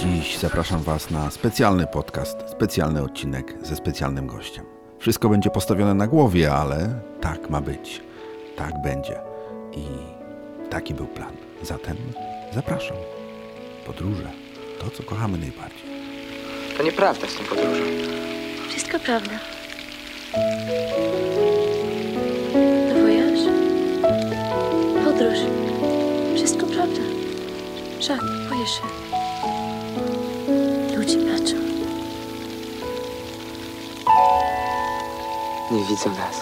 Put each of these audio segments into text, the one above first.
Dziś zapraszam Was na specjalny podcast, specjalny odcinek ze specjalnym gościem. Wszystko będzie postawione na głowie, ale tak ma być. Tak będzie. I taki był plan. Zatem zapraszam. Podróże to, co kochamy najbardziej. To nieprawda z tą podróżą. Wszystko prawda. Podróż. Wszystko prawda. Żart, boję się. Ludzie patrzą. Nie widzą nas.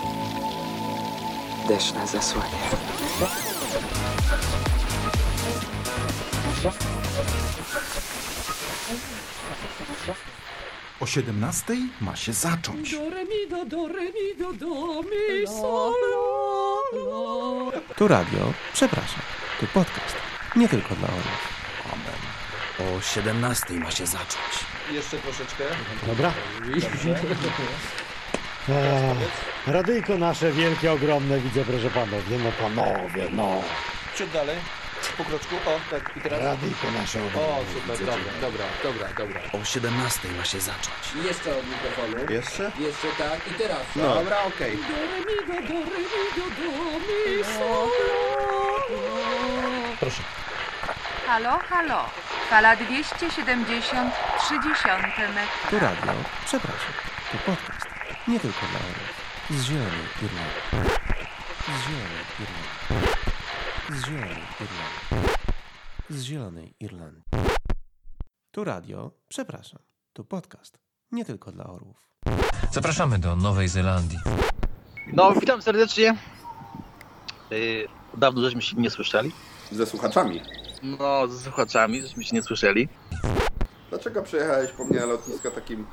Deszcz nas zasłania. O 17 ma się zacząć. Do, re, mi, do, do, re, mi, do, do, mi, sol. Tu radio, przepraszam, tu podcast. Nie tylko dla orłów. O 17 ma się zacząć. Dobra. Eee, Radyjko nasze wielkie, ogromne, widzę, proszę panowie, no panowie, no. Ciut dalej. Po kroczku. O, tak. I teraz. Radyjko nasze. O, super. Dobra, dobra, dobra, dobra. O 17 ma się zacząć. Jeszcze od mikrofonu. Jeszcze? Jeszcze tak. I teraz. No. Dobra, okej. La. Halo, halo. Fala 273 metr. Tu radio, przepraszam, tu podcast. Nie tylko dla orłów. Z zielonej Irlandii. Z zielonej Irlandii. Z zielonej Irlandii. Z zielonej Irlandii. Tu radio, przepraszam, tu podcast. Nie tylko dla orłów. Zapraszamy do Nowej Zelandii. No, witam serdecznie. Yy, dawno żeśmy się nie słyszeli. Ze słuchaczami. No, z słuchaczami żeśmy się nie słyszeli. Dlaczego przyjechałeś po mnie na lotnisko takim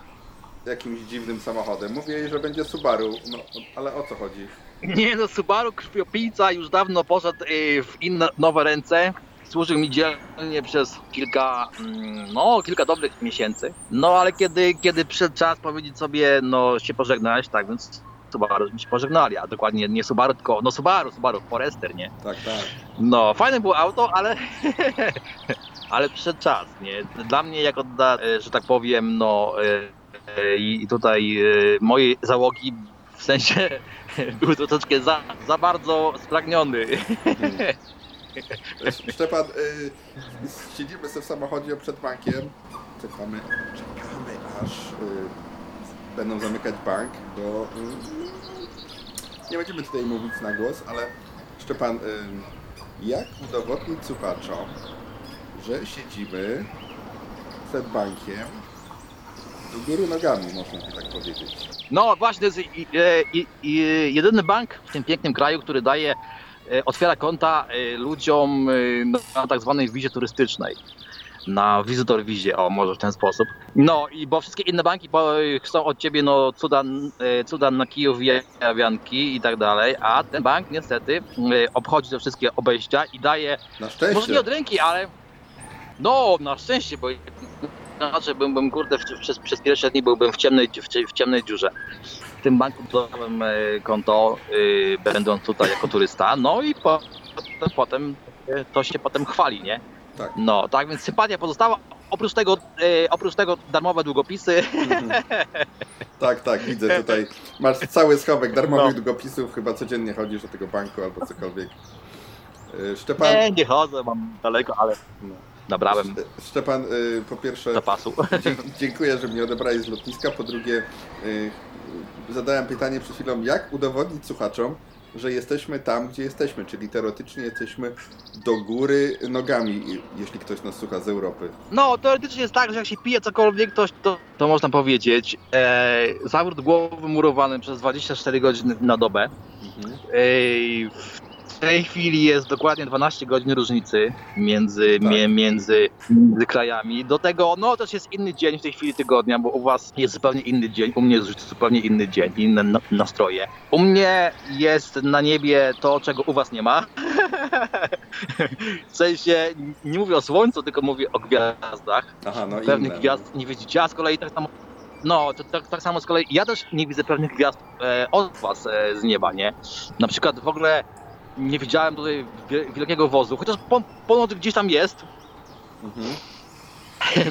jakimś dziwnym samochodem? Mówiłeś, że będzie Subaru, no ale o co chodzi? Nie no, Subaru krwiopijca już dawno poszedł yy, w inne, nowe ręce. Służył mi dzielnie przez kilka, mm, no, kilka dobrych miesięcy. No, ale kiedy, kiedy przyszedł czas powiedzieć sobie, no, się pożegnać, tak więc Subaru się pożegnali, a dokładnie nie Subaru, tylko, no Subaru, Subaru Forester, nie? Tak, tak. No, fajne było auto, ale. ale przyszedł czas, nie? Dla mnie, jako, da, e, że tak powiem, no. e, e, I tutaj mojej załogi w sensie był troszeczkę za, za bardzo spragniony. Szczepan, y, siedzimy sobie w samochodzie przed bankiem. Czekamy, czekamy aż y, będą zamykać bank, bo y, nie będziemy tutaj mówić na głos, ale Szczepan, y, jak udowodnić słuchaczom, że siedzimy przed bankiem do góry nogami, można by tak powiedzieć. No właśnie, to jest i, e, i, i, jedyny bank w tym pięknym kraju, który daje, e, otwiera konta e, ludziom e, na tak zwanej wizie turystycznej. Na wizytor wizie, o może w ten sposób. No i bo wszystkie inne banki po, chcą od ciebie no cuda, e, cuda na kijów, jawianki i tak dalej, a ten bank niestety e, obchodzi te wszystkie obejścia i daje Na szczęście. może nie od ręki, ale no na szczęście, bo inaczej byłbym kurde w, przez, przez pierwsze dni byłbym w ciemnej, w, w ciemnej dziurze. W tym banku dodałem e, konto, y, będąc tutaj jako turysta, no i po, potem e, to się potem chwali, nie? Tak. No, tak więc sympatia pozostała. Oprócz tego, e, oprócz tego darmowe długopisy. Tak, tak, widzę tutaj. Masz cały schowek darmowych No. długopisów, chyba codziennie chodzisz do tego banku albo cokolwiek. Szczepan, Nie, nie chodzę, mam daleko, ale No. Nabrałem Sz- Szczepan, y, po pierwsze zapasu. dziękuję, że mnie odebrałeś z lotniska. Po drugie, y, zadałem pytanie przed chwilą, jak udowodnić słuchaczom, że jesteśmy tam, gdzie jesteśmy, czyli teoretycznie jesteśmy do góry nogami, jeśli ktoś nas słucha z Europy. No, teoretycznie jest tak, że jak się pije cokolwiek, to, to, to można powiedzieć, e, zawrót głowy murowany przez 24 godziny na dobę. Ej, w tej chwili jest dokładnie 12 godzin różnicy między, Tak. mie, między, między krajami. Do tego, no też jest inny dzień w tej chwili tygodnia, bo u was jest zupełnie inny dzień, u mnie jest zupełnie inny dzień, inne na- nastroje. U mnie jest na niebie to, czego u was nie ma. W sensie, nie mówię o słońcu, tylko mówię o gwiazdach Aha, no pewnych inne. gwiazd nie widzicie, a z kolei tak samo. No, to, tak, tak samo z kolei ja też nie widzę pewnych gwiazd e, od was e, z nieba, nie? Na przykład w ogóle nie widziałem tutaj wie- wielkiego wozu, chociaż po, ponoć gdzieś tam jest.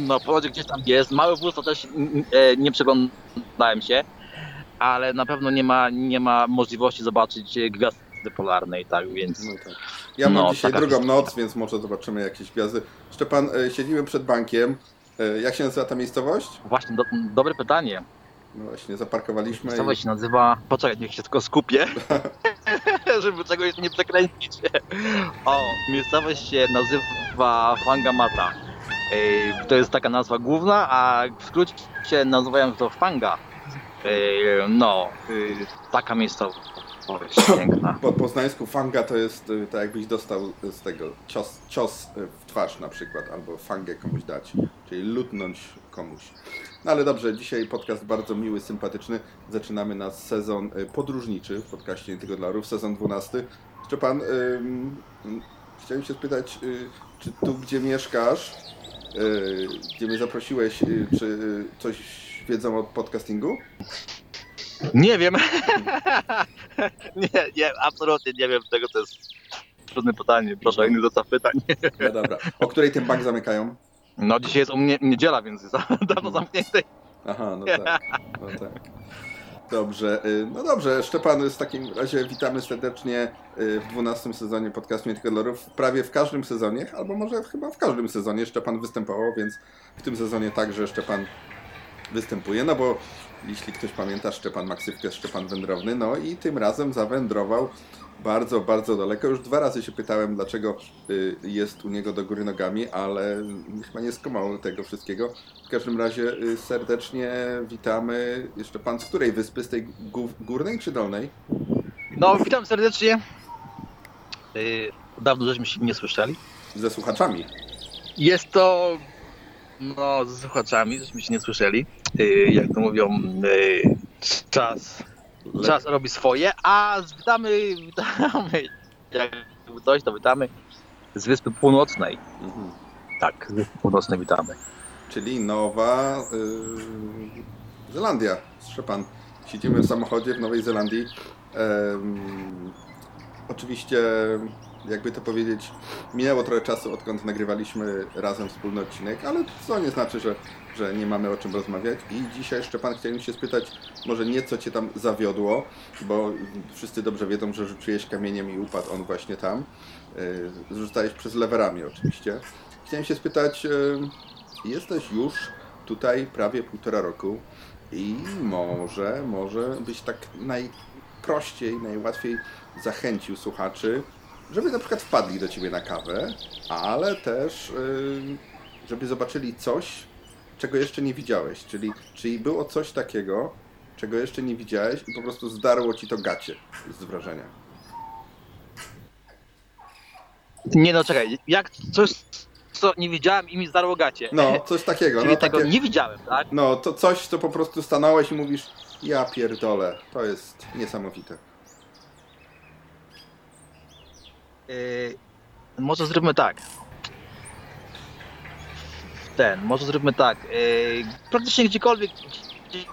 No, ponoć gdzieś tam jest. Mały wóz to też e, nie przeglądałem się, ale na pewno nie ma, nie ma możliwości zobaczyć gwiazdy polarnej, tak więc. No tak. Ja mam no, dzisiaj drugą historia. noc, więc może zobaczymy jakieś gwiazdy. Szczepan, e, siedzimy przed bankiem. E, Jak się nazywa ta miejscowość? Właśnie, do, dobre pytanie. No właśnie, zaparkowaliśmy. Miejscowość i- się nazywa. Poczekaj, niech się tylko skupię, żeby czegoś nie przekręcić. O, miejscowość się nazywa Fangamata. To jest taka nazwa główna, a w skrócie nazywają to Fanga. No, taka miejscowość piękna. Po poznańsku fanga to jest y, tak jakbyś dostał z tego cios, cios y, w twarz na przykład, albo fangę komuś dać, czyli lutnąć komuś. No ale dobrze, dzisiaj podcast bardzo miły, sympatyczny. Zaczynamy nasz sezon y, podróżniczy w podcaście Nie Tylko dla Orów, sezon 12. Szczepan, chciałem się spytać, czy tu gdzie mieszkasz, gdzie mnie zaprosiłeś, czy coś wiedzą o podcastingu? Nie wiem. nie, nie, absolutnie nie wiem tego, to jest trudne pytanie. Proszę o inny zestaw pytań. No dobra. O której ten bank zamykają? No dzisiaj jest u mnie niedziela, więc jest dawno zamknięty. Aha, no tak. No tak. Dobrze, y, no dobrze, Szczepan, w takim razie witamy serdecznie y, w 12 sezonie podcastu Nie Tylko. Prawie w każdym sezonie, albo może chyba w każdym sezonie Szczepan występował, więc w tym sezonie także Szczepan występuje, no bo jeśli ktoś pamięta, Szczepan ma ksywkę Szczepan Wędrowny, no i tym razem zawędrował bardzo, bardzo daleko. Już dwa razy się pytałem, dlaczego y, jest u niego do góry nogami, ale chyba nie skumał tego wszystkiego. W każdym razie y, serdecznie witamy. Jeszcze pan z której wyspy? Z tej gó- górnej czy dolnej? No, witam serdecznie. Yy, dawno żeśmy się nie słyszeli. Ze słuchaczami. Jest to, no, z słuchaczami, żeśmy się nie słyszeli. Yy, jak to mówią, yy, czas, czas robi swoje, a z- witamy, witamy, jakby coś, to witamy z Wyspy Północnej. Tak, z Wyspy Północnej witamy. Czyli Nowa y, Zelandia. Szczepan. Siedzimy w samochodzie w Nowej Zelandii. Oczywiście, jakby to powiedzieć, minęło trochę czasu, odkąd nagrywaliśmy razem wspólny odcinek, ale co nie znaczy, że, że nie mamy o czym rozmawiać. I dzisiaj, Szczepan, chciałem się spytać, może nieco Cię tam zawiodło, bo wszyscy dobrze wiedzą, że rzuciłeś kamieniem i upadł on właśnie tam. Y, Rzucałeś przez lewerami oczywiście. Chciałem się spytać, y, jesteś już tutaj prawie półtora roku i może, może byś tak najprościej, najłatwiej zachęcił słuchaczy, żeby na przykład wpadli do Ciebie na kawę, ale też y, żeby zobaczyli coś, czego jeszcze nie widziałeś, czyli, czyli było coś takiego, czego jeszcze nie widziałeś i po prostu zdarło Ci to gacie z wrażenia. Nie no, czekaj, jak coś, co nie widziałem i mi zdarło gacie. No, coś takiego. Czyli no, tego takie- nie widziałem, tak? No, to coś, co po prostu stanąłeś i mówisz, ja pierdolę, to jest niesamowite. Yy, może zróbmy tak. Ten, może zróbmy tak. Yy, praktycznie gdziekolwiek,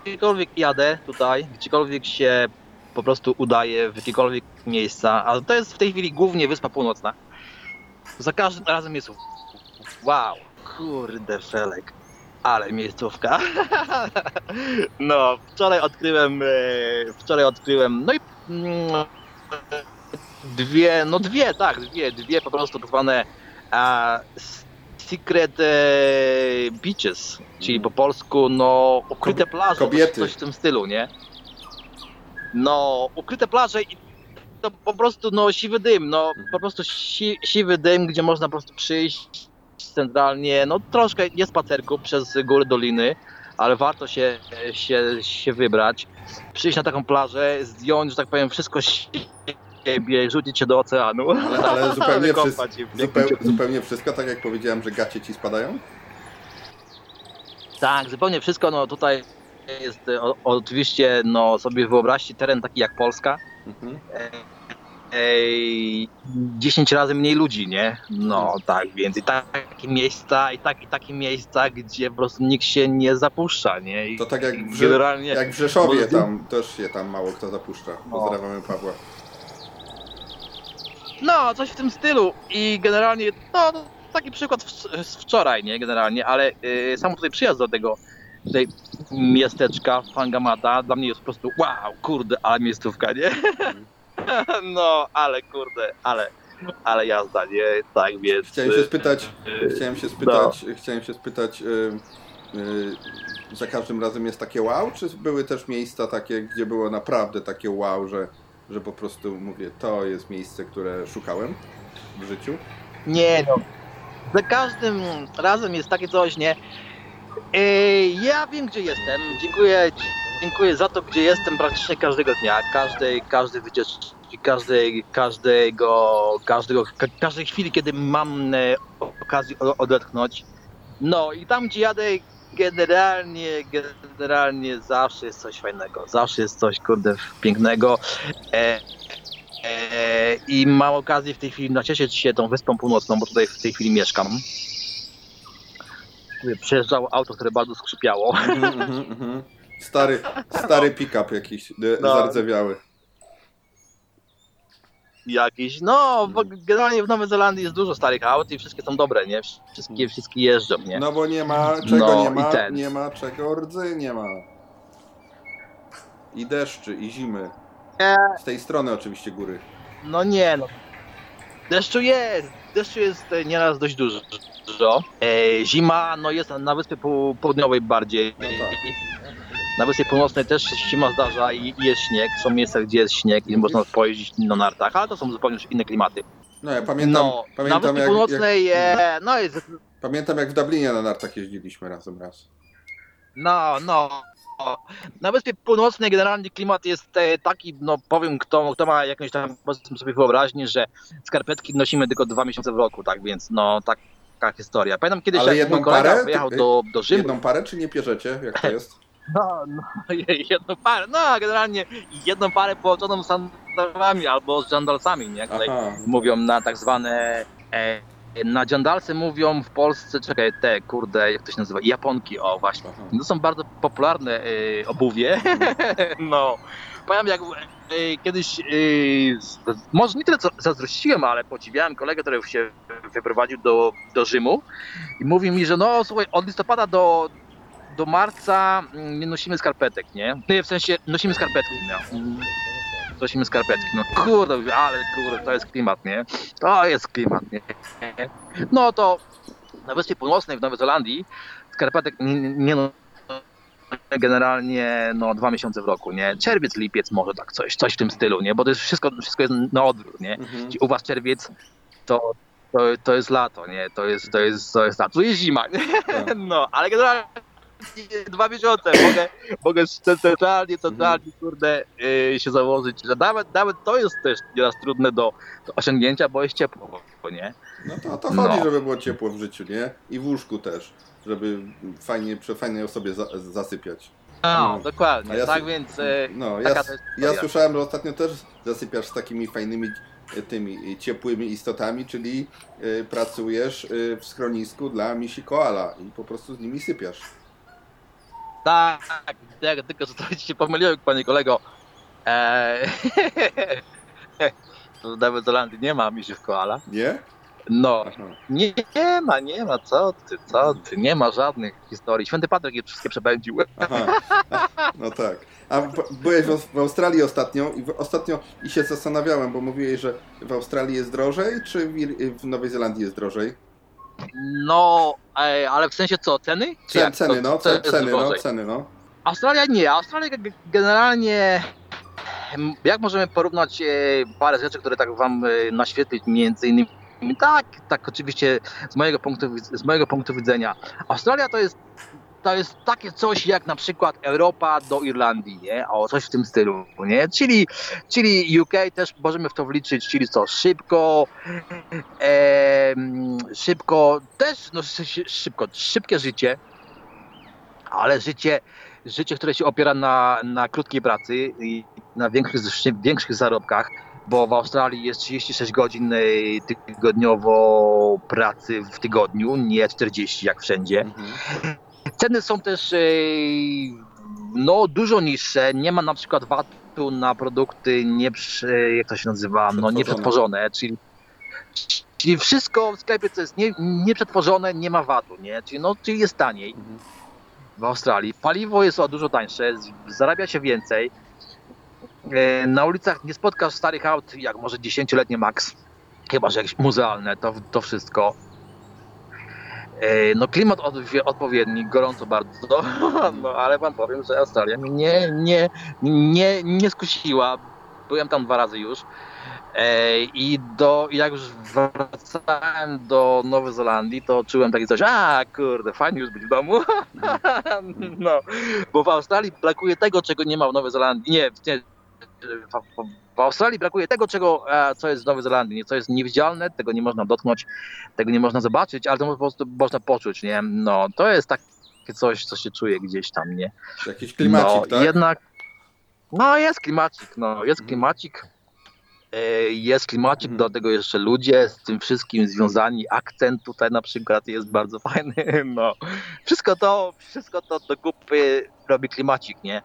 gdziekolwiek jadę tutaj, gdziekolwiek się po prostu udaję, w jakiekolwiek miejsca, ale to jest w tej chwili głównie Wyspa Północna. Za każdym razem jest wow, kurde felek, ale miejscówka. No, wczoraj odkryłem, e, wczoraj odkryłem, no i mm, dwie, no dwie, tak, dwie, dwie po prostu tak zwane a, secret e, beaches, czyli po polsku, no, ukryte plaże, kobiety. Coś, w tym stylu, nie? No, ukryte plaże i to po prostu, no, siwy dym, no, po prostu si, siwy dym, gdzie można po prostu przyjść centralnie, no, troszkę nie spacerku przez góry, doliny, ale warto się, się, się wybrać, przyjść na taką plażę, zdjąć, że tak powiem, wszystko z siebie, rzucić się do oceanu. Ale, ale zupełnie, wszystko, się w zupeł, pięknym zupełnie wszystko, tak jak powiedziałem, że gacie Ci spadają? Tak, zupełnie wszystko. No tutaj jest e, o, oczywiście, no sobie wyobraźcie teren taki jak Polska. Mhm. E, Ej, 10 razy mniej ludzi, nie? No tak, więc i takie miejsca, i, tak, i takie miejsca, gdzie po prostu nikt się nie zapuszcza, nie? I To tak jak w, generalnie jak w Rzeszowie, tam też się tam mało kto zapuszcza. Pozdrawiamy Pawła. No, coś w tym stylu i generalnie, no, taki przykład w- z wczoraj, nie, generalnie, ale y, sam tutaj przyjazd do tego tutaj miasteczka Fangamata dla mnie jest po prostu wow, kurde, ale miejscówka, nie? No, ale kurde, ale, ale jazda, nie? Tak więc... Chciałem się spytać, y, chciałem się no. spytać, chciałem się spytać, y, y, za każdym razem jest takie wow, czy były też miejsca takie, gdzie było naprawdę takie wow, że, że po prostu mówię, to jest miejsce, które szukałem w życiu? Nie no. Za każdym razem jest takie coś, nie? Ej, ja wiem gdzie jestem. Dziękuję, dziękuję za to, gdzie jestem praktycznie każdego dnia, każdej, każdej wycieczki, każdej, każdego, każdego, ka- każdej chwili, kiedy mam e, okazję odetchnąć. No i tam gdzie jadę generalnie, generalnie zawsze jest coś fajnego, zawsze jest coś kurde pięknego. E, E, I mam okazję w tej chwili nacieszyć się tą wyspą północną, bo tutaj w tej chwili mieszkam. Przejeżdżało auto, które bardzo skrzypiało. Mhm, mhm, mhm. Stary, stary pick-up jakiś, y, No. zardzewiały. Jakiś, no, bo generalnie w Nowej Zelandii jest dużo starych aut i wszystkie są dobre, nie? Wszystkie, wszystkie jeżdżą, nie? No bo nie ma czego No, nie i ma, ten. nie ma czego rdzy nie ma. I deszczy, i zimy. Z tej strony oczywiście góry. No nie, no. Deszczu jest, deszczu jest e, nieraz dość dużo. E, zima, no jest na wyspie Pół- południowej bardziej. Na wyspie północnej też się zima zdarza i i jest śnieg. Są miejsca, gdzie jest śnieg i można pojeździć na nartach, ale to są zupełnie już inne klimaty. No ja pamiętam, no, na pamiętam wyspie jak, północnej, jak, e, no jest Pamiętam jak w Dublinie na nartach jeździliśmy razem raz. No, no. Na Wyspie Północnej generalnie klimat jest e, taki, no powiem, kto, kto ma jakąś tam powiedzmy sobie wyobraźnię, że skarpetki nosimy tylko dwa miesiące w roku, tak więc no taka historia. Pamiętam kiedyś, Ale jak jedną mój kolega parę? wyjechał do, do Rzymu. Jedną parę czy nie pierzecie? Jak to jest? No, no, jedną parę, no generalnie jedną parę połączoną z sandałami albo z żandalsami, nie? Tutaj Aha. mówią na tak zwane, e, na żandalsy mówią w Polsce, czekaj, te kurde, jak to się nazywa, japonki, o właśnie. To są bardzo popularne e, obuwie, no. Pamiętam jak e, kiedyś, e, może nie tyle co zazdrościłem, ale podziwiałem kolegę, który się wyprowadził do, do Rzymu i mówi mi, że no słuchaj, od listopada do, do marca mm, nie nosimy skarpetek, nie? Nie, w sensie nosimy skarpetki, no. Mm, Nosimy skarpetki, no kurde, ale kurde, to jest klimat, nie? To jest klimat, nie? No to na Wyspie Północnej w Nowej Zelandii skarpetek nie, nie, no, generalnie no dwa miesiące w roku, nie? Czerwiec, lipiec może tak coś, coś w tym stylu, nie? Bo to jest wszystko, wszystko jest na odwrót, nie? Mhm. U was czerwiec to, to, to jest lato, nie? To jest, to jest, to jest lato, tu jest zima, nie? No, ale generalnie dwa miesiące mogę, mogę centralnie, centralnie, kurde, yy, się założyć, że nawet, nawet to jest też nieraz trudne do, do osiągnięcia, bo jest ciepło, nie? No to o to chodzi, No. żeby było ciepło w życiu, nie? I w łóżku też, żeby fajnie, przy fajnej osobie za, zasypiać. No, dokładnie, A ja tak więc e, No, ja, ja słyszałem, że ostatnio też zasypiasz z takimi fajnymi e, tymi e, ciepłymi istotami, czyli e, pracujesz e, w schronisku dla misi koala i po prostu z nimi sypiasz. Tak, tak, tylko że ci się pomyliłem, panie kolego. Eee, w Nowej Zelandii nie ma misiów koala. Nie? No, nie, nie ma, nie ma, co ty, co ty, nie ma żadnych historii. Święty Patryk je wszystkie przepędził. No tak. A byłeś w, Australii ostatnio i ostatnio i się zastanawiałem, bo mówiłeś, że w Australii jest drożej, czy w Nowej Zelandii jest drożej? No, e, ale w sensie co, ceny? Czy Cen, ceny, no, co ce, jest ceny, no, ceny, no. Australia nie, Australia ge- generalnie em, jak możemy porównać e, parę rzeczy, które tak wam e, naświetlić między innymi tak, tak oczywiście z mojego punktu, z mojego punktu widzenia. Australia to jest to jest takie coś jak na przykład Europa do Irlandii, nie? O, coś w tym stylu, nie? Czyli, czyli UK też możemy w to wliczyć, czyli co, szybko, em, szybko, też, no szy- szybko, szybkie życie, ale życie, życie, które się opiera na, na krótkiej pracy i na większych, większych zarobkach, bo w Australii jest 36 godzin e, tygodniowo pracy w tygodniu, nie 40 jak wszędzie. Ceny są też e, no, dużo niższe. Nie ma na przykład VAT-u na produkty nie, jak to się nazywa, no, Przetworzone. nieprzetworzone, czyli Czyli wszystko w sklepie, co jest nie, nieprzetworzone, nie ma VAT-u, nie? Czyli, no, czyli jest taniej w Australii. Paliwo jest o dużo tańsze, zarabia się więcej. E, Na ulicach nie spotkasz starych aut, jak może 10-letnie max, chyba że jakieś muzealne, to, to wszystko. E, No klimat od, odpowiedni, gorąco bardzo, no ale wam powiem, że Australia mnie nie, nie, nie, skusiła. Byłem tam dwa razy już. E, I do, jak już wracałem do Nowej Zelandii, to czułem takie coś, a kurde, fajnie już być w domu. no, bo w Australii brakuje tego, czego nie ma w Nowej Zelandii. Nie, nie w, Australii brakuje tego, czego, e, co jest w Nowej Zelandii, co jest niewidzialne, tego nie można dotknąć, tego nie można zobaczyć, ale to po prostu można poczuć, nie? No, to jest takie coś, co się czuje gdzieś tam, nie? Jakiś klimacik, no, tak? Jednak, no jest klimacik, no, jest klimacik. E, Jest klimacik, do tego jeszcze ludzie z tym wszystkim związani, akcent tutaj na przykład jest bardzo fajny, no. Wszystko to, wszystko to do kupy robi klimacik, nie?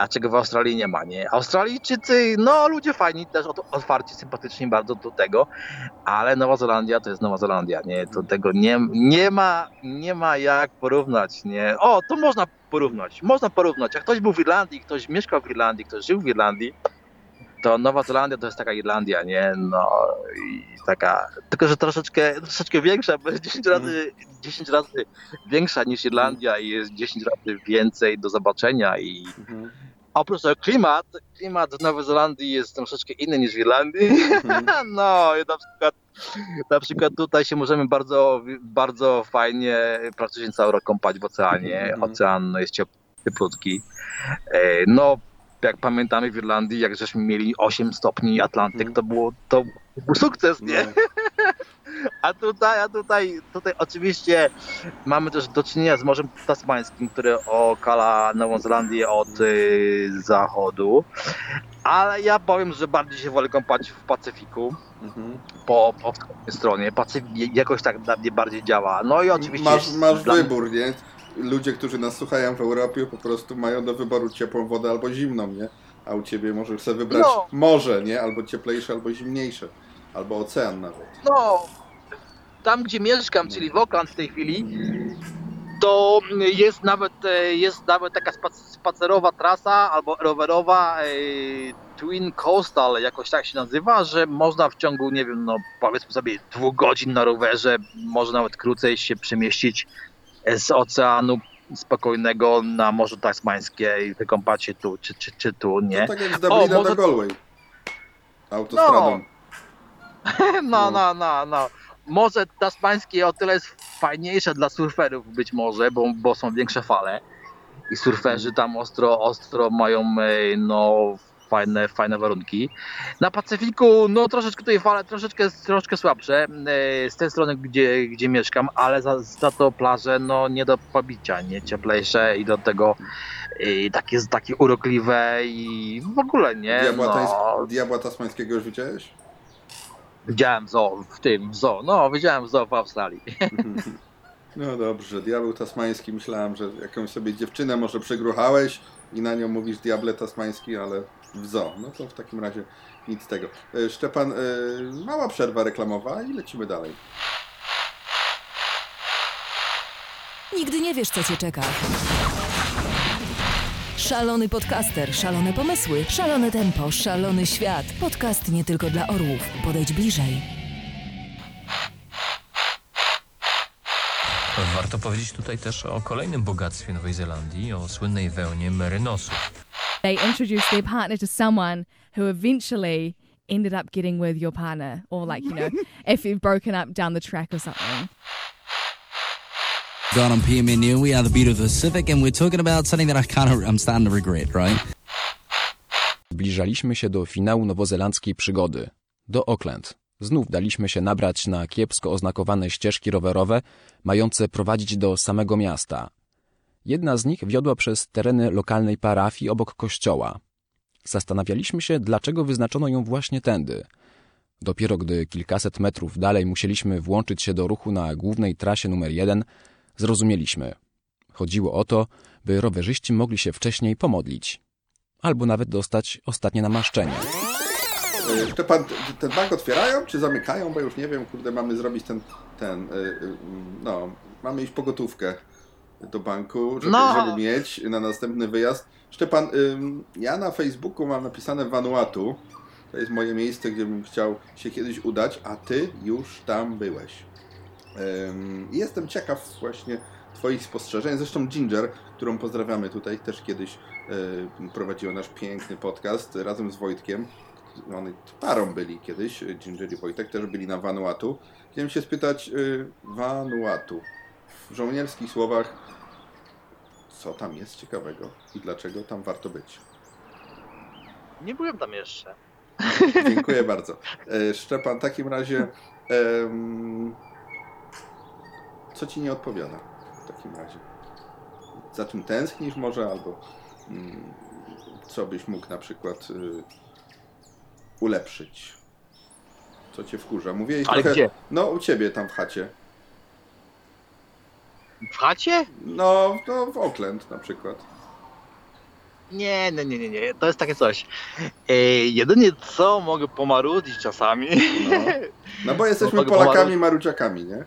A czego w Australii nie ma, nie? Australijczycy, no ludzie fajni, też ot- otwarci, sympatyczni bardzo do tego, ale Nowa Zelandia to jest Nowa Zelandia, nie? To tego nie, nie ma, nie ma jak porównać, nie? O, to można porównać, można porównać. Jak ktoś był w Irlandii, ktoś mieszkał w Irlandii, ktoś żył w Irlandii, to Nowa Zelandia to jest taka Irlandia, nie? No i taka, tylko że troszeczkę, troszeczkę większa, bo jest 10 razy, 10 razy większa niż Irlandia i jest 10 razy więcej do zobaczenia i oprócz tego klimat, klimat w Nowej Zelandii jest troszeczkę inny niż w Irlandii. No i na przykład, na przykład tutaj się możemy bardzo, bardzo fajnie praktycznie cały rok kąpać w oceanie. Ocean jest cieplutki. E, No jak pamiętamy w Irlandii, jak żeśmy mieli 8 stopni Atlantyk, to było to był sukces, nie? A tutaj, a tutaj, tutaj oczywiście mamy też do czynienia z Morzem Tasmańskim, które okala Nową Zelandię od y, zachodu. Ale ja powiem, że bardziej się wolę kąpać w Pacyfiku. Po, po wschodniej stronie. Pacyfik jakoś tak dla mnie bardziej działa. No i oczywiście. Masz, masz wybór, nie? Ludzie, którzy nas słuchają w Europie, po prostu mają do wyboru ciepłą wodę albo zimną, nie? A u ciebie możesz sobie wybrać No. morze, nie? Albo cieplejsze, albo zimniejsze. Albo ocean nawet. No, tam gdzie mieszkam, czyli w Oakland w tej chwili, to jest nawet, e, jest nawet taka spac- spacerowa trasa albo rowerowa e, Twin Coastal, jakoś tak się nazywa, że można w ciągu, nie wiem, no powiedzmy sobie dwóch godzin na rowerze, może nawet krócej się przemieścić z oceanu spokojnego na Morzu Tasmańskie i wykąpać się tu, czy, czy, czy tu, nie? Tak jak z Dublina może- do Galway. Autostradą. No, no, no, no. Morze tasmańskie o tyle jest fajniejsze dla surferów być może, bo, bo są większe fale i surferzy tam ostro, ostro mają e, no, fajne, fajne warunki. Na Pacyfiku, no troszeczkę tutaj fale, troszeczkę, troszeczkę słabsze e, z tej strony, gdzie, gdzie mieszkam, ale za, za to plaże, no nie do pobicia, nie cieplejsze i do tego e, takie, takie urokliwe i w ogóle nie. Diabła, no. tańs- Diabła tasmańskiego już widziałeś? Widziałem w zoo, w tym w zoo. No, widziałem w zoo w Australii. No dobrze, diabeł tasmański. Myślałem, że jakąś sobie dziewczynę może przegruchałeś i na nią mówisz diable tasmański, ale w zoo. No to w takim razie nic z tego. E, Szczepan, e, mała przerwa reklamowa i lecimy dalej. Nigdy nie wiesz, co cię czeka. Szalony podcaster, szalone pomysły, szalone tempo, szalony świat. Podcast nie tylko dla orłów. Podejdź bliżej. Warto powiedzieć tutaj też o kolejnym bogactwie Nowej Zelandii, o słynnej wełnie merynosów. They introduced their partner to someone who eventually ended up getting with your partner, or like, you know, if you've broken up down the track or something. God, I'm PMN Neil. We are the Beauty of the Pacific, and we're talking about something that I kind of, I'm starting to regret, right? Zbliżaliśmy się do finału nowozelandzkiej przygody. Do Auckland. Znów daliśmy się nabrać na kiepsko oznakowane ścieżki rowerowe, mające prowadzić do samego miasta. Jedna z nich wiodła przez tereny lokalnej parafii obok kościoła. Zastanawialiśmy się, dlaczego wyznaczono ją właśnie tędy. Dopiero gdy kilkaset metrów dalej musieliśmy włączyć się do ruchu na głównej trasie numer jeden, zrozumieliśmy. Chodziło o to, by rowerzyści mogli się wcześniej pomodlić. Albo nawet dostać ostatnie namaszczenie. Y, Szczepan, t- ten bank otwierają, czy zamykają? Bo już nie wiem, kurde, mamy zrobić ten, ten, y, y, no, mamy iść po gotówkę do banku, żeby, No. żeby mieć na następny wyjazd. Szczepan, ja na Facebooku mam napisane Vanuatu. To jest moje miejsce, gdzie bym chciał się kiedyś udać, a ty już tam byłeś. Jestem ciekaw właśnie Twoich spostrzeżeń. Zresztą Ginger, którą pozdrawiamy tutaj, też kiedyś prowadziła nasz piękny podcast razem z Wojtkiem. Oni parą byli kiedyś, Ginger i Wojtek, też byli na Vanuatu. Chciałem się spytać, y, Vanuatu, w żołnierskich słowach, co tam jest ciekawego i dlaczego tam warto być? Nie byłem tam jeszcze. Dziękuję bardzo. E, Szczepan, w takim razie, em, co ci nie odpowiada w takim razie? Za czym tęsknisz może, albo mm, co byś mógł na przykład y, ulepszyć? Co cię wkurza? Mówiłeś Ale trochę... gdzie? No, u ciebie tam w chacie. W chacie? No, no w Oakland na przykład. Nie, nie, nie, nie, nie. To jest takie coś. E, jedynie co mogę pomarudzić czasami. No, no bo jesteśmy Polakami, marudziakami, nie?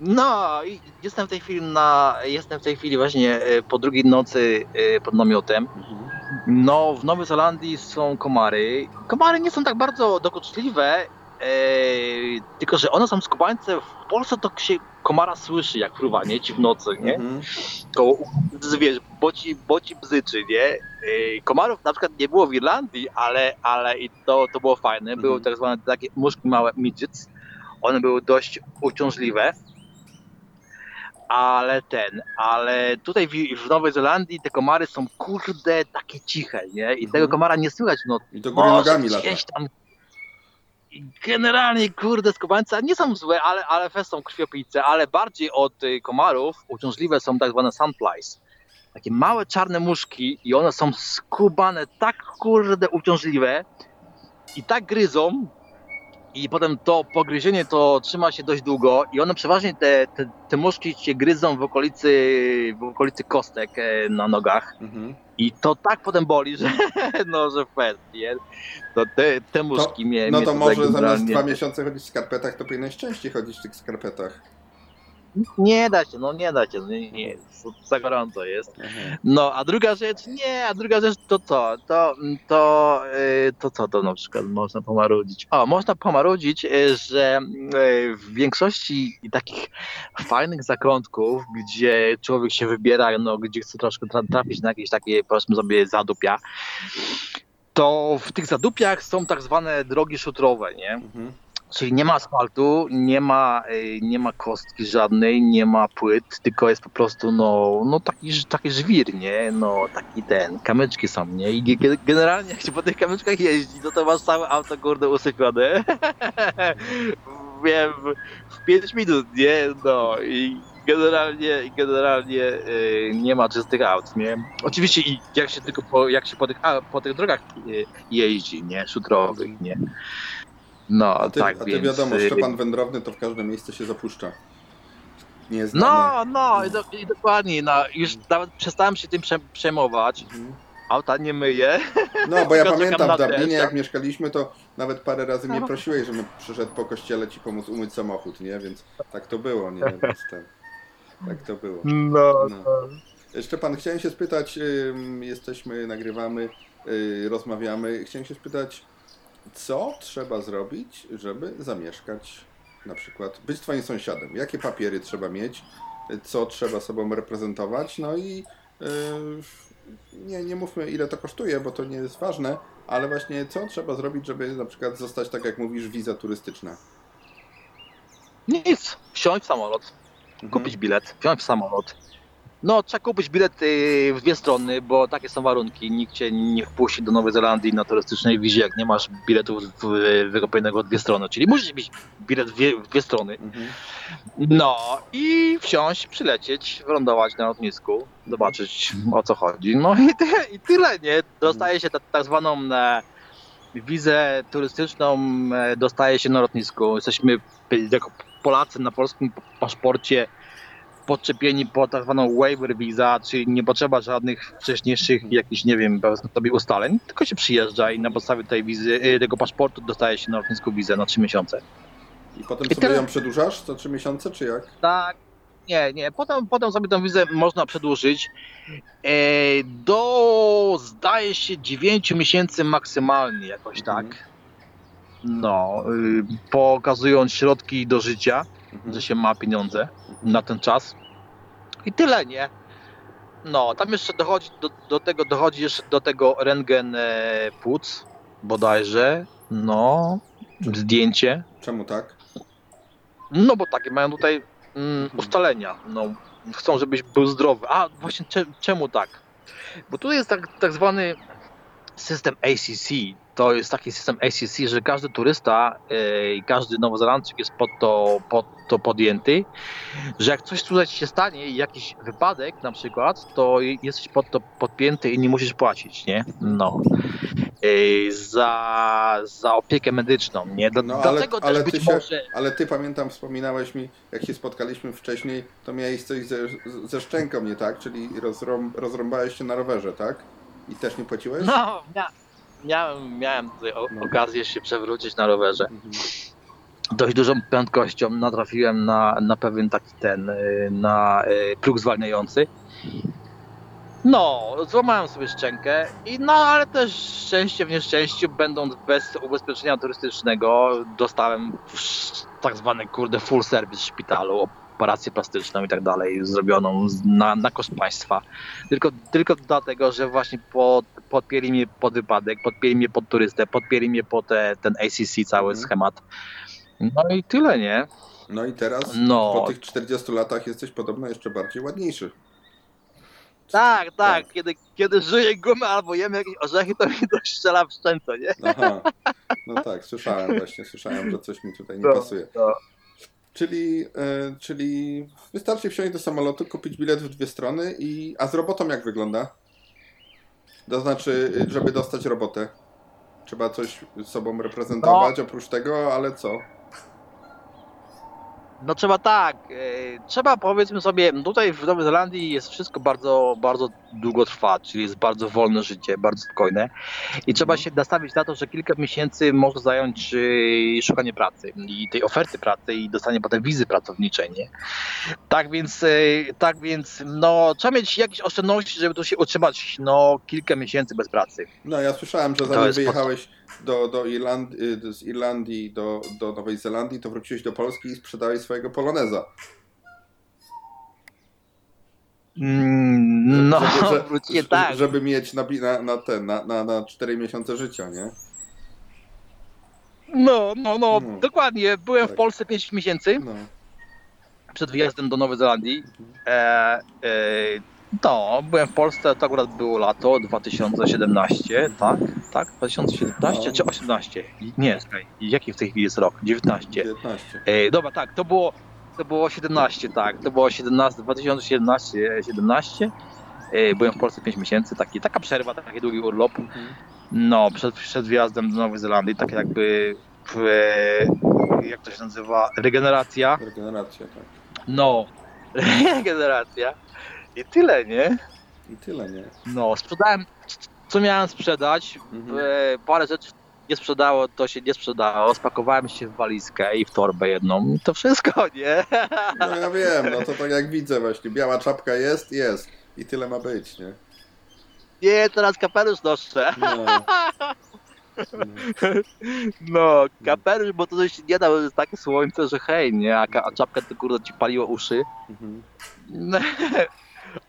No, jestem w tej chwili na. Jestem w tej chwili właśnie e, po drugiej nocy e, pod namiotem. No, w Nowej Zelandii są komary. Komary nie są tak bardzo dokuczliwe, tylko że one są skubańce. W Polsce to się komara słyszy, jak fruwa, nie? Ci w nocy, nie? To wiesz, boci, boci bzyczy, nie? Komarów na przykład nie było w Irlandii, ale, ale i to, to było fajne. Były tak zwane takie muszki małe midgets. One były dość uciążliwe. Ale ten, ale tutaj w, w Nowej Zelandii te komary są kurde takie ciche, nie? I tego komara nie słychać w nocy. I do góry nogami lata. tam Generalnie, kurde, skubańce nie są złe, ale, ale są krwiopijce, ale bardziej od y, komarów uciążliwe są tak zwane sandflies. Takie małe czarne muszki i one są skubane tak kurde uciążliwe i tak gryzą i potem to pogryzienie to trzyma się dość długo i one przeważnie te, te, te muszki się gryzą w okolicy, w okolicy kostek e, na nogach. I to tak potem boli, że no, że fest, nie? To te, te muszki mnie No mnie to tutaj może zamiast generalnie- dwa miesiące chodzić w skarpetach, to powinieneś częściej chodzić w tych skarpetach. Nie da się, no nie da się, no nie, nie, za gorąco jest. No, a druga rzecz, nie, a druga rzecz to co? To, to, y, to co to na przykład można pomarudzić? O, można pomarudzić, y, że y, w większości takich fajnych zakątków, gdzie człowiek się wybiera, no, gdzie chce troszkę tra- trafić na jakieś takie, powiedzmy sobie, zadupia, to w tych zadupiach są tak zwane drogi szutrowe, nie? Czyli nie ma asfaltu, nie ma, y, nie ma kostki żadnej, nie ma płyt, tylko jest po prostu no, no taki, taki żwir, nie? No taki ten, kamyczki są, nie? I ge- generalnie jak się po tych kamyczkach jeździ, no to masz całe auto kurde usypione. Wiem, w 5 minut, nie? No i generalnie, generalnie y, nie ma czystych aut, nie? Oczywiście i jak się tylko po, jak się po tych, a, po tych drogach y, jeździ, nie? Szutrowych, nie? No, A ty, tak, a ty więc... wiadomo, y, Szczepan Wędrowny to w każde miejsce się zapuszcza. Nie jest No, no, i, do, i dokładnie, no, już nawet przestałem się tym prze, przejmować. Auta nie myję. No, bo ja Tylko czekam pamiętam na w Dublinie, deszcz, jak mieszkaliśmy, to nawet parę razy mnie No. prosiłeś, żebym przyszedł po kościele ci pomóc umyć samochód, nie? Więc tak to było, nie? Więc ten, tak to było. No, Szczepan, chciałem się spytać, ym, jesteśmy, nagrywamy, y, rozmawiamy. Chciałem się spytać, co trzeba zrobić, żeby zamieszkać, na przykład, być twoim sąsiadem? Jakie papiery trzeba mieć? Co trzeba sobą reprezentować? No i y, nie, nie mówmy ile to kosztuje, bo to nie jest ważne, ale właśnie co trzeba zrobić, żeby na przykład zostać, tak jak mówisz, wiza turystyczna? Nic, wsiąść w samolot, kupić bilet, wsiąść w samolot. No, trzeba kupić bilet y, w dwie strony, bo takie są warunki. Nikt cię nie wpuści do Nowej Zelandii na turystycznej wizie, jak nie masz biletu w- wykupionego w dwie strony. Czyli musisz mieć bilet w dwie, w dwie strony. No i wsiąść, przylecieć, wylądować na lotnisku, zobaczyć o co chodzi. No i, ty, i tyle, nie? Dostaje się ta, tak zwaną e, wizę turystyczną, e, dostaje się na lotnisku. Jesteśmy jako Polacy na polskim paszporcie podczepieni po tak zwaną waiver visa, czyli nie potrzeba żadnych wcześniejszych jakichś, nie wiem, sobie ustaleń, tylko się przyjeżdża i na podstawie tej wizy, y, tego paszportu dostaje się na lotnisku wizę na 3 miesiące. I potem I sobie tyle. ją przedłużasz co trzy miesiące, czy jak? Tak. Nie, nie. Potem, potem sobie tę wizę można przedłużyć e, do, zdaje się, 9 miesięcy maksymalnie, jakoś tak. No, y, pokazując środki do życia, że się ma pieniądze na ten czas. I tyle, nie? No, tam jeszcze dochodzi do, do tego, dochodzi jeszcze do tego rentgen e, płuc, bodajże. No, zdjęcie. Czemu tak? No bo takie mają tutaj mm, ustalenia. No, chcą, żebyś był zdrowy. A właśnie cze, czemu tak? Bo tu jest tak, tak zwany system ACC. To jest taki system ACC, że każdy turysta e, i każdy Nowozelandczyk jest pod to, pod to podjęty, że jak coś tutaj się stanie, jakiś wypadek na przykład, to jesteś pod to podpięty i nie musisz płacić, nie? No. E, za, za opiekę medyczną, nie? Do, No ale, dlatego ale, też ty się, może... ale ty pamiętam, wspominałeś mi, jak się spotkaliśmy wcześniej, to miałeś coś ze, ze szczęką, nie tak? Czyli rozrąb, rozrąbałeś się na rowerze, tak? I też nie płaciłeś? No, mia, miałem, miałem tutaj o, okazję się przewrócić na rowerze. Dość dużą prędkością natrafiłem na, na pewien taki ten, y, na y, próg zwalniający. No, złamałem sobie szczękę, i no ale też szczęście w nieszczęściu, będąc bez ubezpieczenia turystycznego, dostałem w- tak zwany kurde full service w szpitalu, operację plastyczną i tak dalej, zrobioną na, na koszt państwa. Tylko, tylko dlatego, że właśnie pod, podpięli mnie pod wypadek, podpięli mnie pod turystę, podpięli mnie pod te, ten ACC cały schemat. No i tyle, nie? No i teraz No. po tych 40 latach jesteś podobno jeszcze bardziej ładniejszy. Tak, tak, kiedy, kiedy żyję gumę albo jem jakieś orzechy, to mi to strzela w szczęce, nie? Aha. No tak, słyszałem właśnie, słyszałem, że coś mi tutaj nie No, pasuje. Czyli, e, czyli wystarczy wsiąść do samolotu, kupić bilet w dwie strony i... A z robotą jak wygląda? To znaczy, żeby dostać robotę. Trzeba coś z sobą reprezentować oprócz tego, ale co? No trzeba tak, e, trzeba powiedzmy sobie, tutaj w Nowej Zelandii jest wszystko bardzo, bardzo długo trwa, czyli jest bardzo wolne życie, bardzo spokojne i trzeba się nastawić na to, że kilka miesięcy może zająć e, szukanie pracy i tej oferty pracy i dostanie potem wizy pracowniczej, nie? Tak więc, e, tak więc, no trzeba mieć jakieś oszczędności, żeby tu się utrzymać, no kilka miesięcy bez pracy. No ja słyszałem, że zanim wyjechałeś do, do Irlandii, y, z Irlandii do, do Nowej Zelandii, to wróciłeś do Polski i sprzedałeś swojego poloneza. Mm, no, żeby, wróciłem że- tak. żeby mieć na, na, na, ten, na, na, na 4 miesiące życia, nie? No, no, no, dokładnie. Byłem w Polsce 5 miesięcy No. przed wyjazdem do Nowej Zelandii. E, e, no, byłem w Polsce, to akurat było lato 2017, tak? Tak? 2017 No. czy 18? Nie, słuchaj, jaki w tej chwili jest rok? 19. 19. E, dobra, tak, to było, to było 17, tak, to było 17, 2017, 17. E, byłem w Polsce 5 miesięcy, taki, taka przerwa, taki długi urlop. No, przed, przed wjazdem do Nowej Zelandii, tak jakby, e, jak to się nazywa, regeneracja. Regeneracja, tak. No, regeneracja. I tyle, nie? I tyle, nie? No, sprzedałem, co miałem sprzedać. E, parę rzeczy nie sprzedało, to się nie sprzedało. Spakowałem się w walizkę i w torbę jedną. I to wszystko, nie? No ja wiem, no to tak jak widzę właśnie, biała czapka jest, jest. I tyle ma być, nie? Nie, teraz kapelusz noszę. No. No, kapelusz, bo to się nie da, bo jest takie słońce, że hej, nie? A, ka- a czapka to kurde ci paliło uszy. No,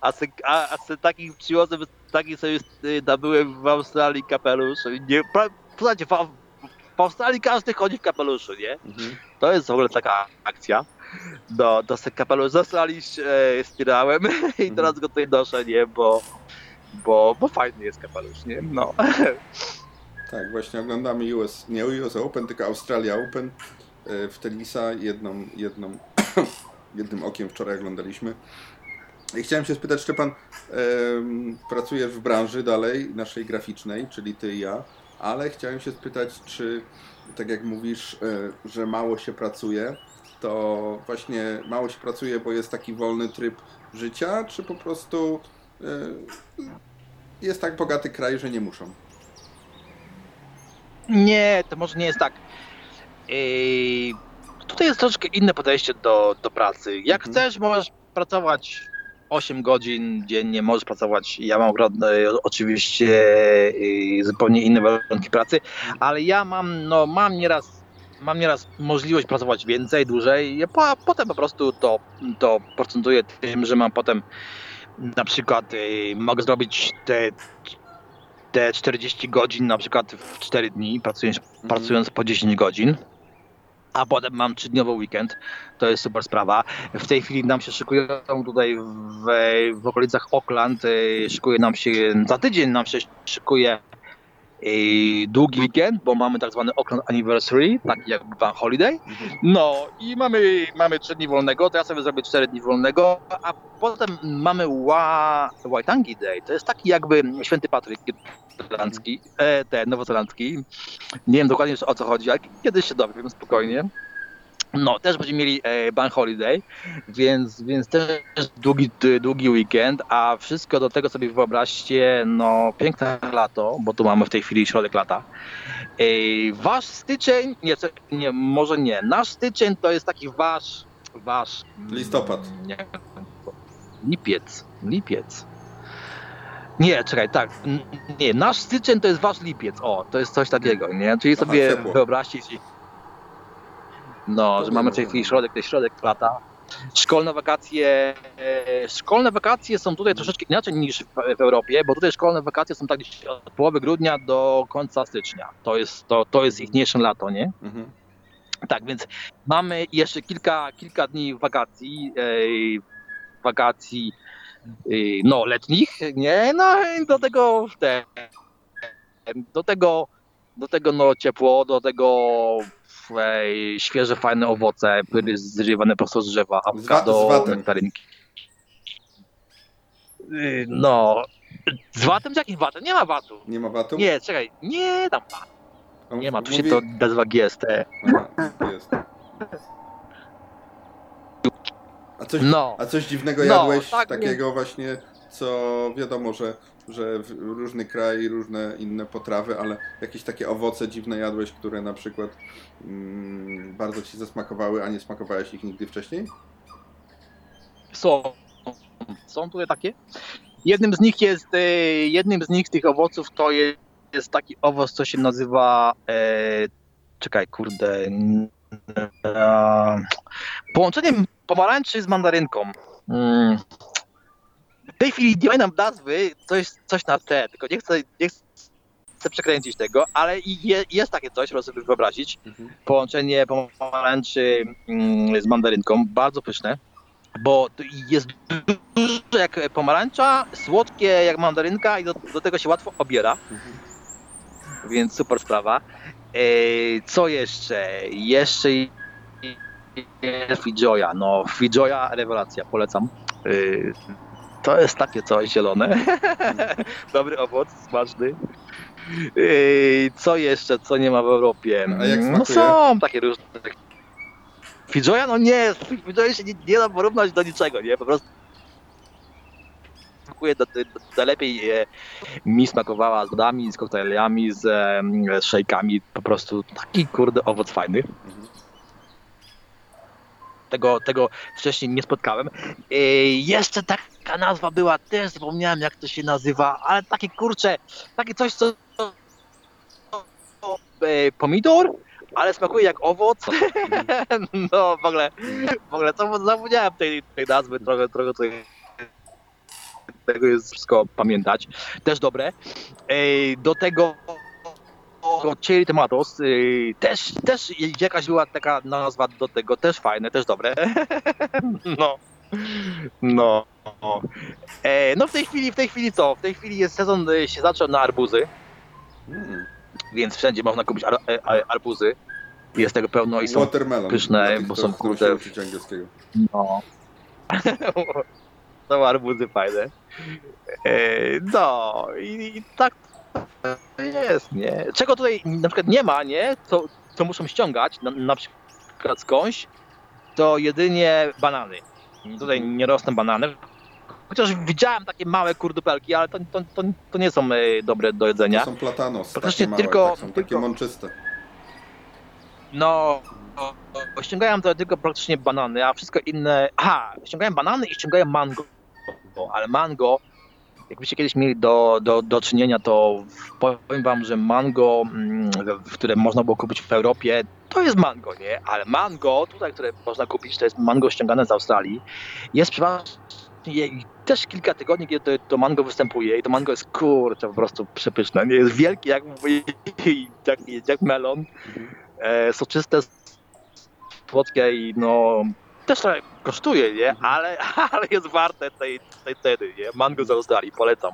A se, a, a se takich przywiozłem, taki sobie y, nabyłem w Australii kapelusz. Nie, pra- słuchajcie, w, w Australii każdy chodzi w kapeluszu, nie? To jest w ogóle taka akcja. No, to se kapelusz z Australii e, spierałem i teraz go tutaj noszę, nie? Bo, bo, bo fajny jest kapelusz, nie? No. Tak, właśnie oglądamy US, nie US Open, tylko Australia Open e, w tenisa jedną, jedną, jednym okiem wczoraj oglądaliśmy. I chciałem się spytać, Szczepan, pracujesz w branży dalej, naszej graficznej, czyli ty i ja, ale chciałem się spytać, czy tak jak mówisz, e, że mało się pracuje, to właśnie mało się pracuje, bo jest taki wolny tryb życia, czy po prostu y, jest tak bogaty kraj, że nie muszą? Nie, to może nie jest tak. Ej, tutaj jest troszkę inne podejście do, do pracy. Jak chcesz, możesz pracować 8 godzin dziennie, możesz pracować. Ja mam oczywiście e, zupełnie inne warunki pracy, ale ja mam, no, mam nieraz. Mam nieraz możliwość pracować więcej, dłużej, a potem po prostu to, to procentuję tym, że mam potem na przykład e, mogę zrobić te te 40 godzin na przykład w 4 dni, pracując, pracując po 10 godzin, a potem mam 3-dniowy weekend. To jest super sprawa. W tej chwili nam się szykują tutaj w, w okolicach Auckland, e, szykuje nam się, za tydzień nam się szykuje długi weekend, bo mamy tak zwany Auckland Anniversary, taki jak Van Holiday. No i mamy, mamy 3 dni wolnego, to ja sobie zrobię 4 dni wolnego, a potem mamy Wa, Waitangi Day. To jest taki jakby święty Patryk irlandzki, e, ten nowozelandzki. Nie wiem dokładnie o co chodzi, ale kiedyś się dowiem spokojnie. No, też będziemy mieli e, Bank Holiday, więc, więc też długi, długi weekend, a wszystko do tego sobie wyobraźcie, no piękne lato, bo tu mamy w tej chwili środek lata. E, wasz styczeń, nie, nie, może nie, nasz styczeń to jest taki wasz, wasz... Listopad. Nie, lipiec, lipiec. Nie, czekaj, tak. Nie, nasz styczeń to jest wasz lipiec. O, to jest coś takiego, nie? Czyli Aha, sobie ciepło. wyobraźcie się. No, że mamy chwili środek, to jest środek lata. Szkolne wakacje. e, Szkolne wakacje są tutaj troszeczkę inaczej niż w, w Europie, bo tutaj szkolne wakacje są tak od połowy grudnia do końca stycznia. To jest, to, to jest ichniejsze lato, nie? Mhm. Tak, więc mamy jeszcze kilka, kilka dni wakacji, ej, wakacji ej, no, letnich, nie? No i do tego te, do tego, do tego no ciepło, do tego świeże, fajne owoce, pyry zrywane prosto z drzewa, awokado, z watem. nektarynki. Y, No, z watem? Z jakim watem? Nie ma watu. Nie ma watu? Nie, czekaj, nie tam watu. Nie ma, tu się mówi- to nazywa GST. Jest. A coś, No. a coś dziwnego No, jadłeś tak, takiego właśnie, co wiadomo, że, że w różny kraj, różne inne potrawy, ale jakieś takie owoce dziwne jadłeś, które na przykład mm, bardzo ci zasmakowały, a nie smakowałeś ich nigdy wcześniej? Są. Są tutaj takie. Jednym z nich jest, e, jednym z nich tych owoców to jest, jest taki owoc, co się nazywa, e, czekaj, kurde, e, połączeniem pomarańczy z mandarynką. Mm. W tej chwili nie mam nazwy, coś, coś na T, tylko nie chcę, nie chcę przekręcić tego, ale je, jest takie coś, proszę sobie wyobrazić. Połączenie pomarańczy mm, z mandarynką, bardzo pyszne bo jest duże jak pomarańcza, słodkie jak mandarynka i do, do tego się łatwo obiera. Więc super sprawa. E, co jeszcze? Jeszcze jest Fijoya. No, Fijoya rewelacja, polecam. To jest takie coś zielone. Dobry owoc, smaczny. E, co jeszcze, co nie ma w Europie? A jak no smakuje? są takie różne Fijoya, no nie, Fijoya się nie, nie da porównać do niczego, nie? Po prostu smakuje do, do, do lepiej e, mi smakowała z wodami, z koktajlami, z, e, z szejkami, po prostu taki kurde owoc fajny. Tego, tego wcześniej nie spotkałem. E, jeszcze taka nazwa była, też zapomniałem jak to się nazywa, ale takie kurcze, takie coś co e, pomidor, ale smakuje jak owoc. No w ogóle, w ogóle co, zapomniałem tej, tej nazwy, trochę, trochę tutaj tego jest wszystko pamiętać. Też dobre. Ej, Do tego Cherry Tomatoes ej, też, też jakaś była taka nazwa do tego, też fajne, też dobre. No. No. E, no w tej chwili, w tej chwili co? W tej chwili jest sezon e, się zaczął na arbuzy. Więc wszędzie można kupić ar, e, ar, arbuzy. Jest tego pełno i są Watermelon. pyszne, tych, bo są kurde no. Są arbuzy fajne. E, No i, i tak jest, nie? Czego tutaj na przykład nie ma, nie? Co, co muszą ściągać, na, na przykład skądś, to jedynie banany. Tutaj nie rosną banany. Chociaż widziałem takie małe kurdupelki, ale to, to, to, to nie są e, dobre do jedzenia. To są platanos, Praktycznie takie małe, tylko- tak, są takie mączyste. No, ściągałem to tylko praktycznie banany, a wszystko inne. Aha, ściągałem banany i ściągałem mango. Ale mango, jakbyście kiedyś mieli do, do, do czynienia, to powiem wam, że mango, mm, które można było kupić w Europie, to jest mango, nie? Ale mango, tutaj, które można kupić, to jest mango ściągane z Australii. Jest przeważnie też kilka tygodni, kiedy to, to mango występuje i to mango jest kurczę po prostu przepyszne. Nie jest wielkie jak, jak, jak melon, e, soczyste, słodkie i no też trochę kosztuje, nie? Ale, ale jest warte tej, tej ceny, nie? Mango z Australii, polecam.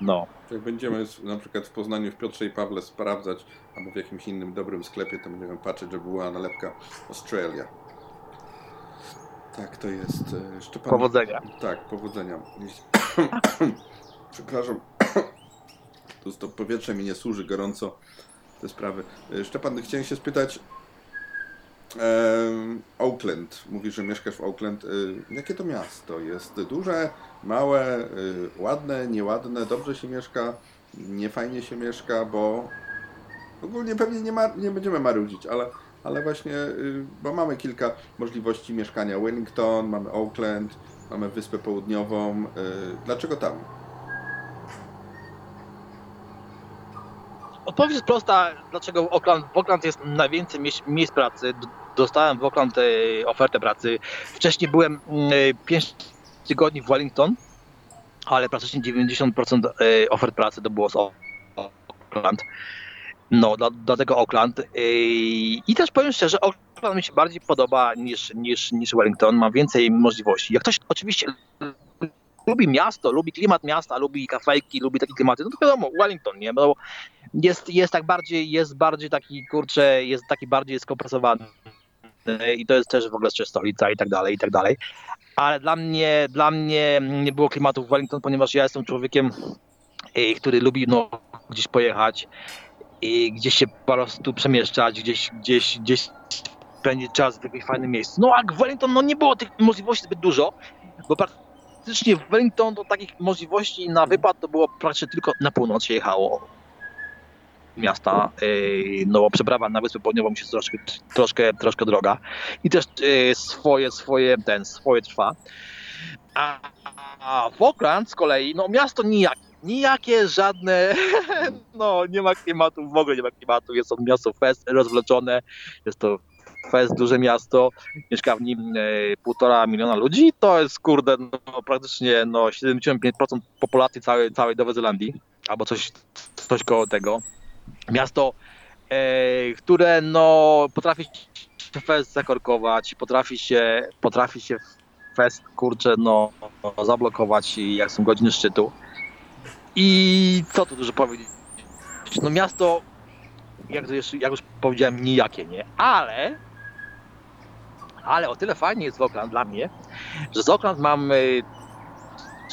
No. Jak będziemy na przykład w Poznaniu w Piotrze i Pawle sprawdzać, albo w jakimś innym dobrym sklepie, to będziemy patrzeć, żeby była nalepka Australia. Tak, to jest. e, Szczepan... Powodzenia. Tak, powodzenia. Przepraszam. To, to powietrze mi nie służy gorąco te sprawy. E, Szczepan, chciałem się spytać. Oakland. Mówisz, że mieszkasz w Oakland. Y, Jakie to miasto? Jest duże, małe, y, ładne, nieładne, dobrze się mieszka, niefajnie się mieszka, bo ogólnie pewnie nie, ma, nie będziemy marudzić, ale, ale właśnie, y, bo mamy kilka możliwości mieszkania. Wellington, mamy Oakland, mamy Wyspę Południową. Dlaczego tam? Odpowiedź jest prosta, dlaczego Oakland, w Oakland jest najwięcej miejsc pracy. Dostałem w Oakland e, ofertę pracy. Wcześniej byłem 5 tygodni w Wellington, ale praktycznie 90% e, ofert pracy to było z Oakland. No, dla, dlatego Oakland. E, I też powiem szczerze, Oakland mi się bardziej podoba niż, niż, niż Wellington. Mam więcej możliwości. Jak ktoś oczywiście lubi miasto, lubi klimat miasta, lubi kafejki, lubi takie klimaty, no to wiadomo, Wellington, nie? Bo jest, jest tak bardziej, jest bardziej taki, kurczę, jest taki bardziej skompresowany i to jest też w ogóle jeszcze stolica i tak dalej, i tak dalej. Ale dla mnie, dla mnie nie było klimatu w Wellington, ponieważ ja jestem człowiekiem, y, który lubi no, gdzieś pojechać i gdzieś się po prostu przemieszczać, gdzieś, gdzieś, gdzieś spędzić czas w jakimś fajnym miejscu. No a w Wellington no, nie było tych możliwości zbyt dużo, bo praktycznie w Wellington to takich możliwości na wypad to było praktycznie tylko na północ się jechało miasta, yy, no bo przeprawa na Wyspę Południową jest troszkę, troszkę, troszkę droga. I też yy, swoje, swoje, ten, swoje trwa. A, a w Oakland z kolei, no miasto nijakie, nijakie, żadne, no nie ma klimatu, w ogóle nie ma klimatu, jest to miasto fest rozwleczone, jest to fest, duże miasto, mieszka w nim e, półtora miliona ludzi, to jest kurde, no, praktycznie no, 75% populacji całej, całej Nowej Zelandii, albo coś, coś koło tego. Miasto, e, które no, potrafi się fest zakorkować, potrafi się, potrafi się fest, kurczę, no, zablokować, jak są godziny szczytu. I co tu dużo powiedzieć? No miasto, jak, to już, jak już powiedziałem, nijakie, nie? Ale, ale o tyle fajnie jest w Oakland dla mnie, że z Oakland mam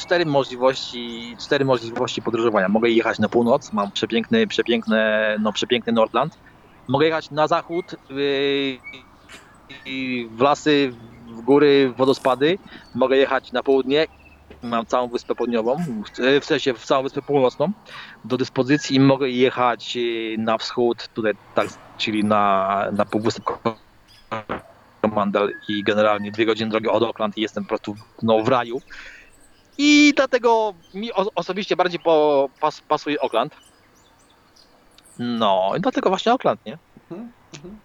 cztery możliwości, cztery możliwości podróżowania. Mogę jechać na północ, mam przepiękny, przepiękne, no przepiękny Nordland. Mogę jechać na zachód, y, y, w lasy, w góry, w wodospady. Mogę jechać na południe, mam całą wyspę południową, w sensie w całą wyspę północną do dyspozycji i mogę jechać y, na wschód, tutaj tak, czyli na, na półwysep Mandel i generalnie dwie godziny drogi od Oakland i jestem po prostu no, w raju. I dlatego mi osobiście bardziej po, pas, pasuje Oakland. No, i dlatego właśnie Oakland, nie? Mhm, mhm.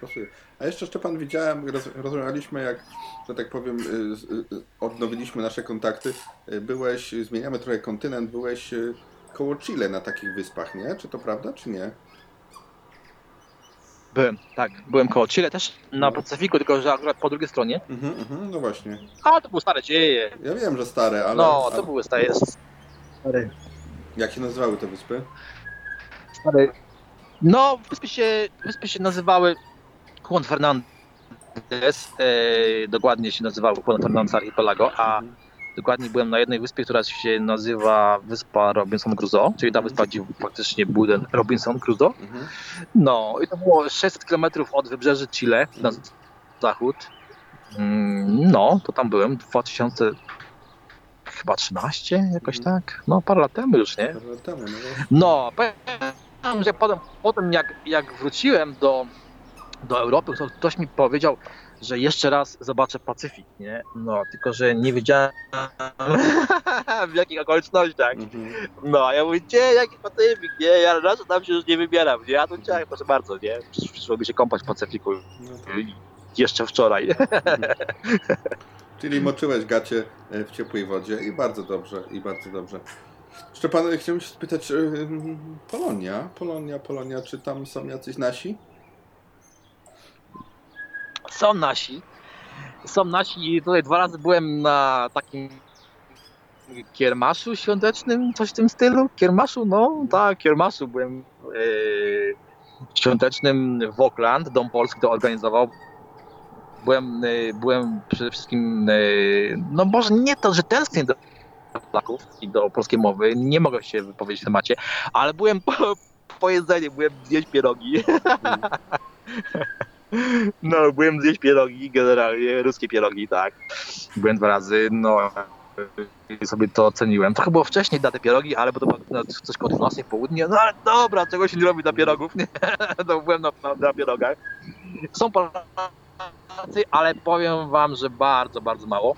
Pasuje. A jeszcze Szczepan widziałem, roz, rozmawialiśmy jak, że tak powiem, y, y, odnowiliśmy nasze kontakty. Y, Byłeś, zmieniamy trochę kontynent, byłeś koło Chile na takich wyspach, nie? Czy to prawda, czy nie? Byłem, tak, byłem koło Chile też na Pacyfiku, tylko że akurat po drugiej stronie. Mhm, mhm, no właśnie. A, to były stare dzieje. Ja wiem, że stare, ale... No, to ale- były stare. stare. Jak się nazywały te wyspy? stare. No, wyspy się, wyspy się nazywały Juan Fernandez, e, dokładnie się nazywały Juan Fernandez Archipelago, a dokładnie byłem na jednej wyspie, która się nazywa Wyspa Robinson Crusoe, czyli ta wyspa, gdzie faktycznie był ten Robinson Crusoe. No, i to było 600 km od wybrzeży Chile na zachód. Mm, No, to tam byłem 2000 chyba 13, jakoś tak. No, parę lat temu już, nie? No. No, powiem, że potem, potem jak, jak wróciłem do, do Europy, to ktoś mi powiedział, że jeszcze raz zobaczę Pacyfik, nie? No, tylko że nie wiedziałem w jakich okolicznościach. No, a ja mówię, gdzie, jaki Pacyfik, nie? Ja raz tam się już nie wybieram, nie? A to chciałem, proszę bardzo, nie? Przysz- Przyszło mi się kąpać w Pacyfiku jeszcze wczoraj. Czyli moczyłeś gacie e, w ciepłej wodzie i bardzo dobrze, i bardzo dobrze. Szczepan, chciałbym się spytać, e, Polonia, Polonia, Polonia, czy tam są jacyś nasi? Są nasi. Są nasi i tutaj dwa razy byłem na takim kiermaszu świątecznym, coś w tym stylu. Kiermaszu, no tak, kiermaszu byłem yy, świątecznym w Auckland, Dom Polski to organizował. Byłem, yy, byłem przede wszystkim, yy, no może nie to, że tęsknię do Polaków i do polskiej mowy, nie mogę się wypowiedzieć w temacie, ale byłem po, po jedzeniu, byłem zjeść pierogi. No, byłem zjeść pierogi, generalnie ruskie pierogi, tak. Byłem dwa razy, no sobie to oceniłem. Trochę było wcześniej na te pierogi, ale bo to było no, coś koło 12 w południe. No ale dobra, czego się nie robi dla pierogów, nie? To byłem na, na, na pierogach. Są Polacy, ale powiem wam, że bardzo, bardzo mało.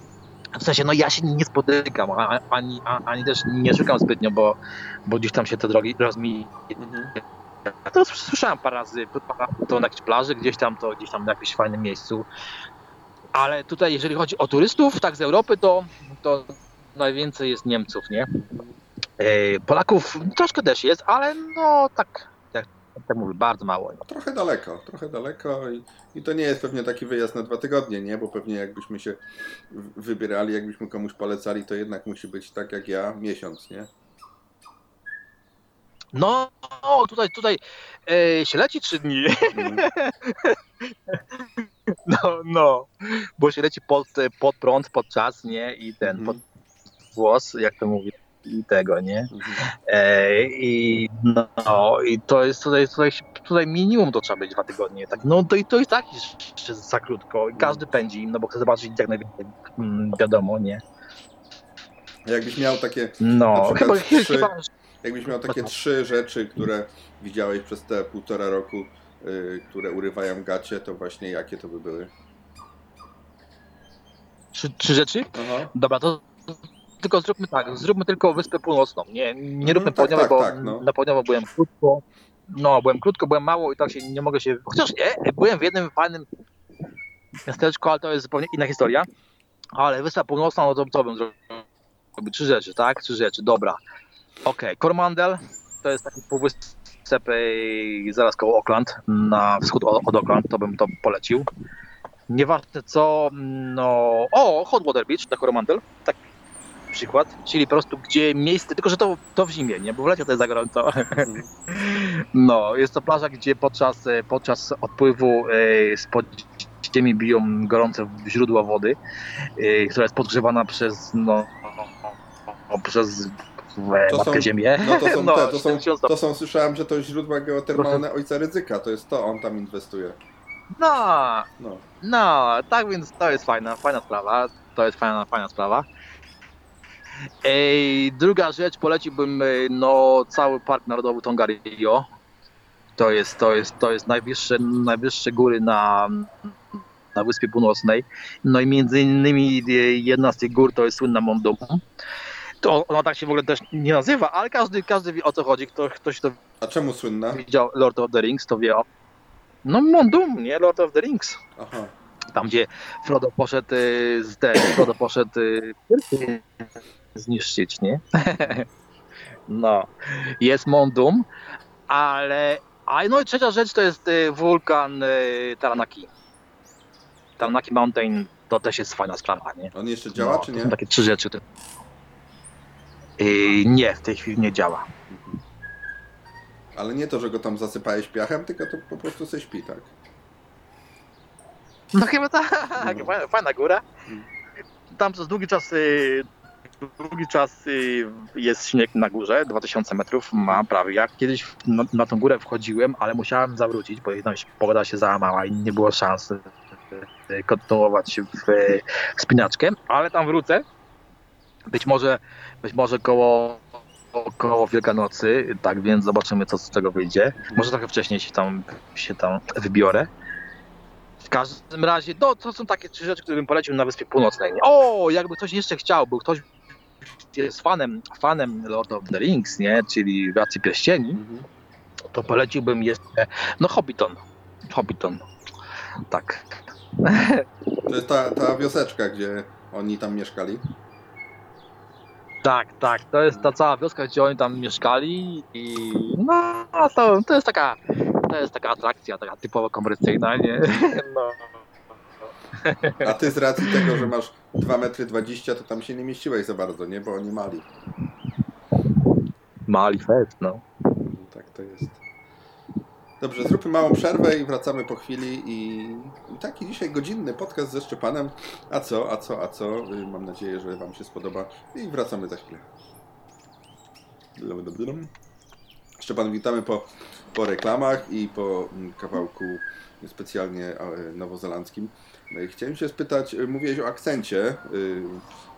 W sensie, no ja się nie spotykam, ani, a- ani też nie szukam zbytnio, bo, bo gdzieś tam się te drogi rozmi... To słyszałem parę razy, to na jakiejś plaży, gdzieś tam, to gdzieś tam na jakimś fajnym miejscu. Ale tutaj, jeżeli chodzi o turystów, tak z Europy, to, to najwięcej jest Niemców, nie? E, Polaków troszkę też jest, ale no tak, jak tak mówię, bardzo mało. Trochę daleko, trochę daleko i, i to nie jest pewnie taki wyjazd na dwa tygodnie, nie? Bo pewnie jakbyśmy się wybierali, jakbyśmy komuś polecali, to jednak musi być tak jak ja, miesiąc, nie? No, no tutaj, tutaj e, się leci trzy dni. No, no, bo się leci pod, pod prąd, pod czas, nie? I ten, pod włos, jak to mówi, i tego, nie? E, I no, i to jest tutaj, tutaj, tutaj minimum to trzeba być dwa tygodnie, tak? No to i to i tak jeszcze za krótko. Każdy pędzi, no bo chce zobaczyć jak najwięcej, mm, wiadomo, nie? Jakbyś miał takie No, chyba- trzy, chyba- jakbyś miał takie trzy rzeczy, które widziałeś przez te półtora roku, y, które urywają gacie, to właśnie jakie to by były? Trzy, trzy rzeczy? Aha. Dobra, to tylko zróbmy tak, zróbmy tylko Wyspę Północną. Nie, nie róbmy tak, południowej, tak, bo tak, no. na południowo byłem krótko. No, byłem krótko, byłem mało i tak się nie mogę się. Chociaż nie, byłem w jednym fajnym miasteczku, ale to jest zupełnie inna historia. Ale Wyspa Północna, no to co bym zrobił? Trzy rzeczy, tak? Trzy rzeczy, dobra. Okej, Coromandel to jest taki półwysep zaraz koło Auckland, na wschód od, Auckland, to bym to polecił. Nieważne co, no... O, Hot Water Beach na Coromandel, tak przykład, czyli po prostu gdzie miejsce, tylko że to, to w zimie, nie, bo w lecie to jest za gorąco. No, jest to plaża, gdzie podczas, e, podczas odpływu e, spod ziemi biją gorące źródła wody, e, która jest podgrzewana przez, no, przez e, To są, ziemię. no to są, te, to, są, 70 to są, słyszałem, że to źródła geotermalne ojca Ryzyka, to jest to, on tam inwestuje. No, No. no, tak więc to jest fajna, fajna sprawa. To jest fajna, fajna sprawa. Ej, druga rzecz, poleciłbym e, no, cały Park Narodowy Tongariro. To jest, to jest, to jest najwyższe, najwyższe góry na, na Wyspie Północnej. No i między innymi e, jedna z tych gór to jest słynna Mondum. To ona tak się w ogóle też nie nazywa, ale każdy, każdy wie o co chodzi. Kto, ktoś to A czemu słynna? widział Lord of the Rings, to wie o... No Mondum, nie? Lord of the Rings. Aha. Tam, gdzie Frodo poszedł y, z ten, Frodo poszedł y, zniszczyć, nie? No. Jest Mondum, ale... A no i trzecia rzecz to jest y, wulkan y, Taranaki. Taranaki Mountain to też jest fajna sprawa, nie? On jeszcze działa, no, czy To nie? są takie trzy rzeczy. Y, nie, w tej chwili nie działa. Ale nie to, że go tam zasypałeś piachem, tylko to po prostu se śpi, tak? No chyba tak, fajna, fajna góra. Tam przez długi czas, y, długi czas y, jest śnieg na górze, 2000 metrów ma prawie. Ja kiedyś na, na tą górę wchodziłem, ale musiałem zawrócić, bo no, pogoda się załamała i nie było szans e, kontynuować w wspinaczkę, ale tam wrócę. Być może, być może koło, koło Wielkanocy, tak więc zobaczymy, co z tego wyjdzie. Może trochę wcześniej się tam, się tam wybiorę. W każdym razie, no, to są takie trzy rzeczy, które bym polecił na Wyspie Północnej. O, jakby ktoś jeszcze chciał, bo ktoś jest fanem, fanem Lord of the Rings, nie, czyli Władcy Pierścieni, to poleciłbym jeszcze, no Hobbiton. Hobbiton. Tak. To jest ta, ta wioseczka, gdzie oni tam mieszkali. Tak, tak. To jest ta cała wioska, gdzie oni tam mieszkali i no to, to jest taka to jest taka atrakcja, taka typowo komercyjna, nie? No. A ty z racji tego, że masz 2,20 m, to tam się nie mieściłeś za bardzo, nie? Bo oni mali. Mali fest, no. Tak to jest. Dobrze, zróbmy małą przerwę i wracamy po chwili i taki dzisiaj godzinny podcast ze Szczepanem. A co, a co, a co? Y, Mam nadzieję, że Wam się spodoba i wracamy za chwilę. Szczepan, witamy po, po reklamach i po mm, kawałku specjalnie e, nowozelandzkim. I Chciałem się spytać, y, mówiłeś o akcencie. y,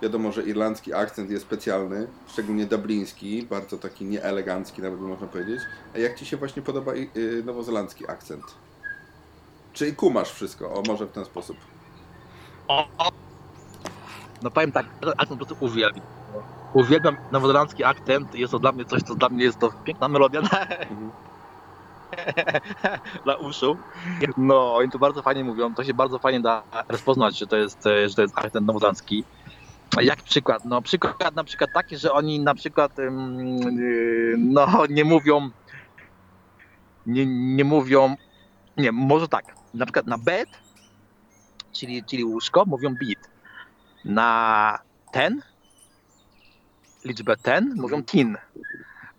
Wiadomo, że irlandzki akcent jest specjalny, szczególnie dubliński, bardzo taki nieelegancki, nawet by można powiedzieć. A jak Ci się właśnie podoba nowozelandzki akcent? Czy i kumasz wszystko? O, może w ten sposób. No powiem tak, akcent po prostu uwielbiam. Uwielbiam nowozelandzki akcent, jest to dla mnie coś, co dla mnie jest to piękna melodia na, dla uszu. No, oni to bardzo fajnie mówią, to się bardzo fajnie da rozpoznać, że to jest, e, że to jest akcent nowozelandzki. Jak przykład? No przykład na przykład taki, że oni na przykład yy, no nie mówią nie, nie mówią nie, może tak, na przykład na bed, czyli, czyli łóżko, mówią beat. Na ten, liczbę ten, mówią tin.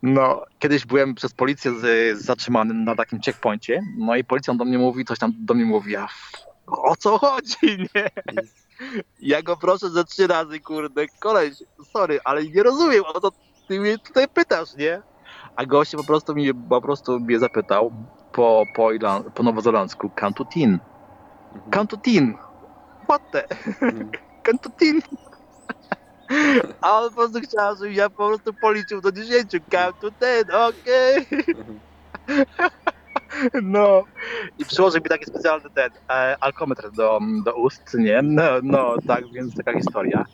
No, kiedyś byłem przez policję z, zatrzymany na takim checkpoincie, no i policjant do mnie mówi, coś tam do mnie mówi, a o co chodzi, nie? Ja go proszę ze trzy razy, kurde, koleś, sorry, ale nie rozumiem, o co ty mnie tutaj pytasz, nie? A gość po prostu mnie, po prostu mnie zapytał po, po, Irlan- po nowozelandzku, count to tin. Count to tin. What the? count to tin. A on po prostu chciał, żebym ja po prostu policzył do 10. Count to ten, okej. No. I przyłożył mi taki specjalny ten e, alkometr do, do ust, nie? No, no, tak, więc taka historia.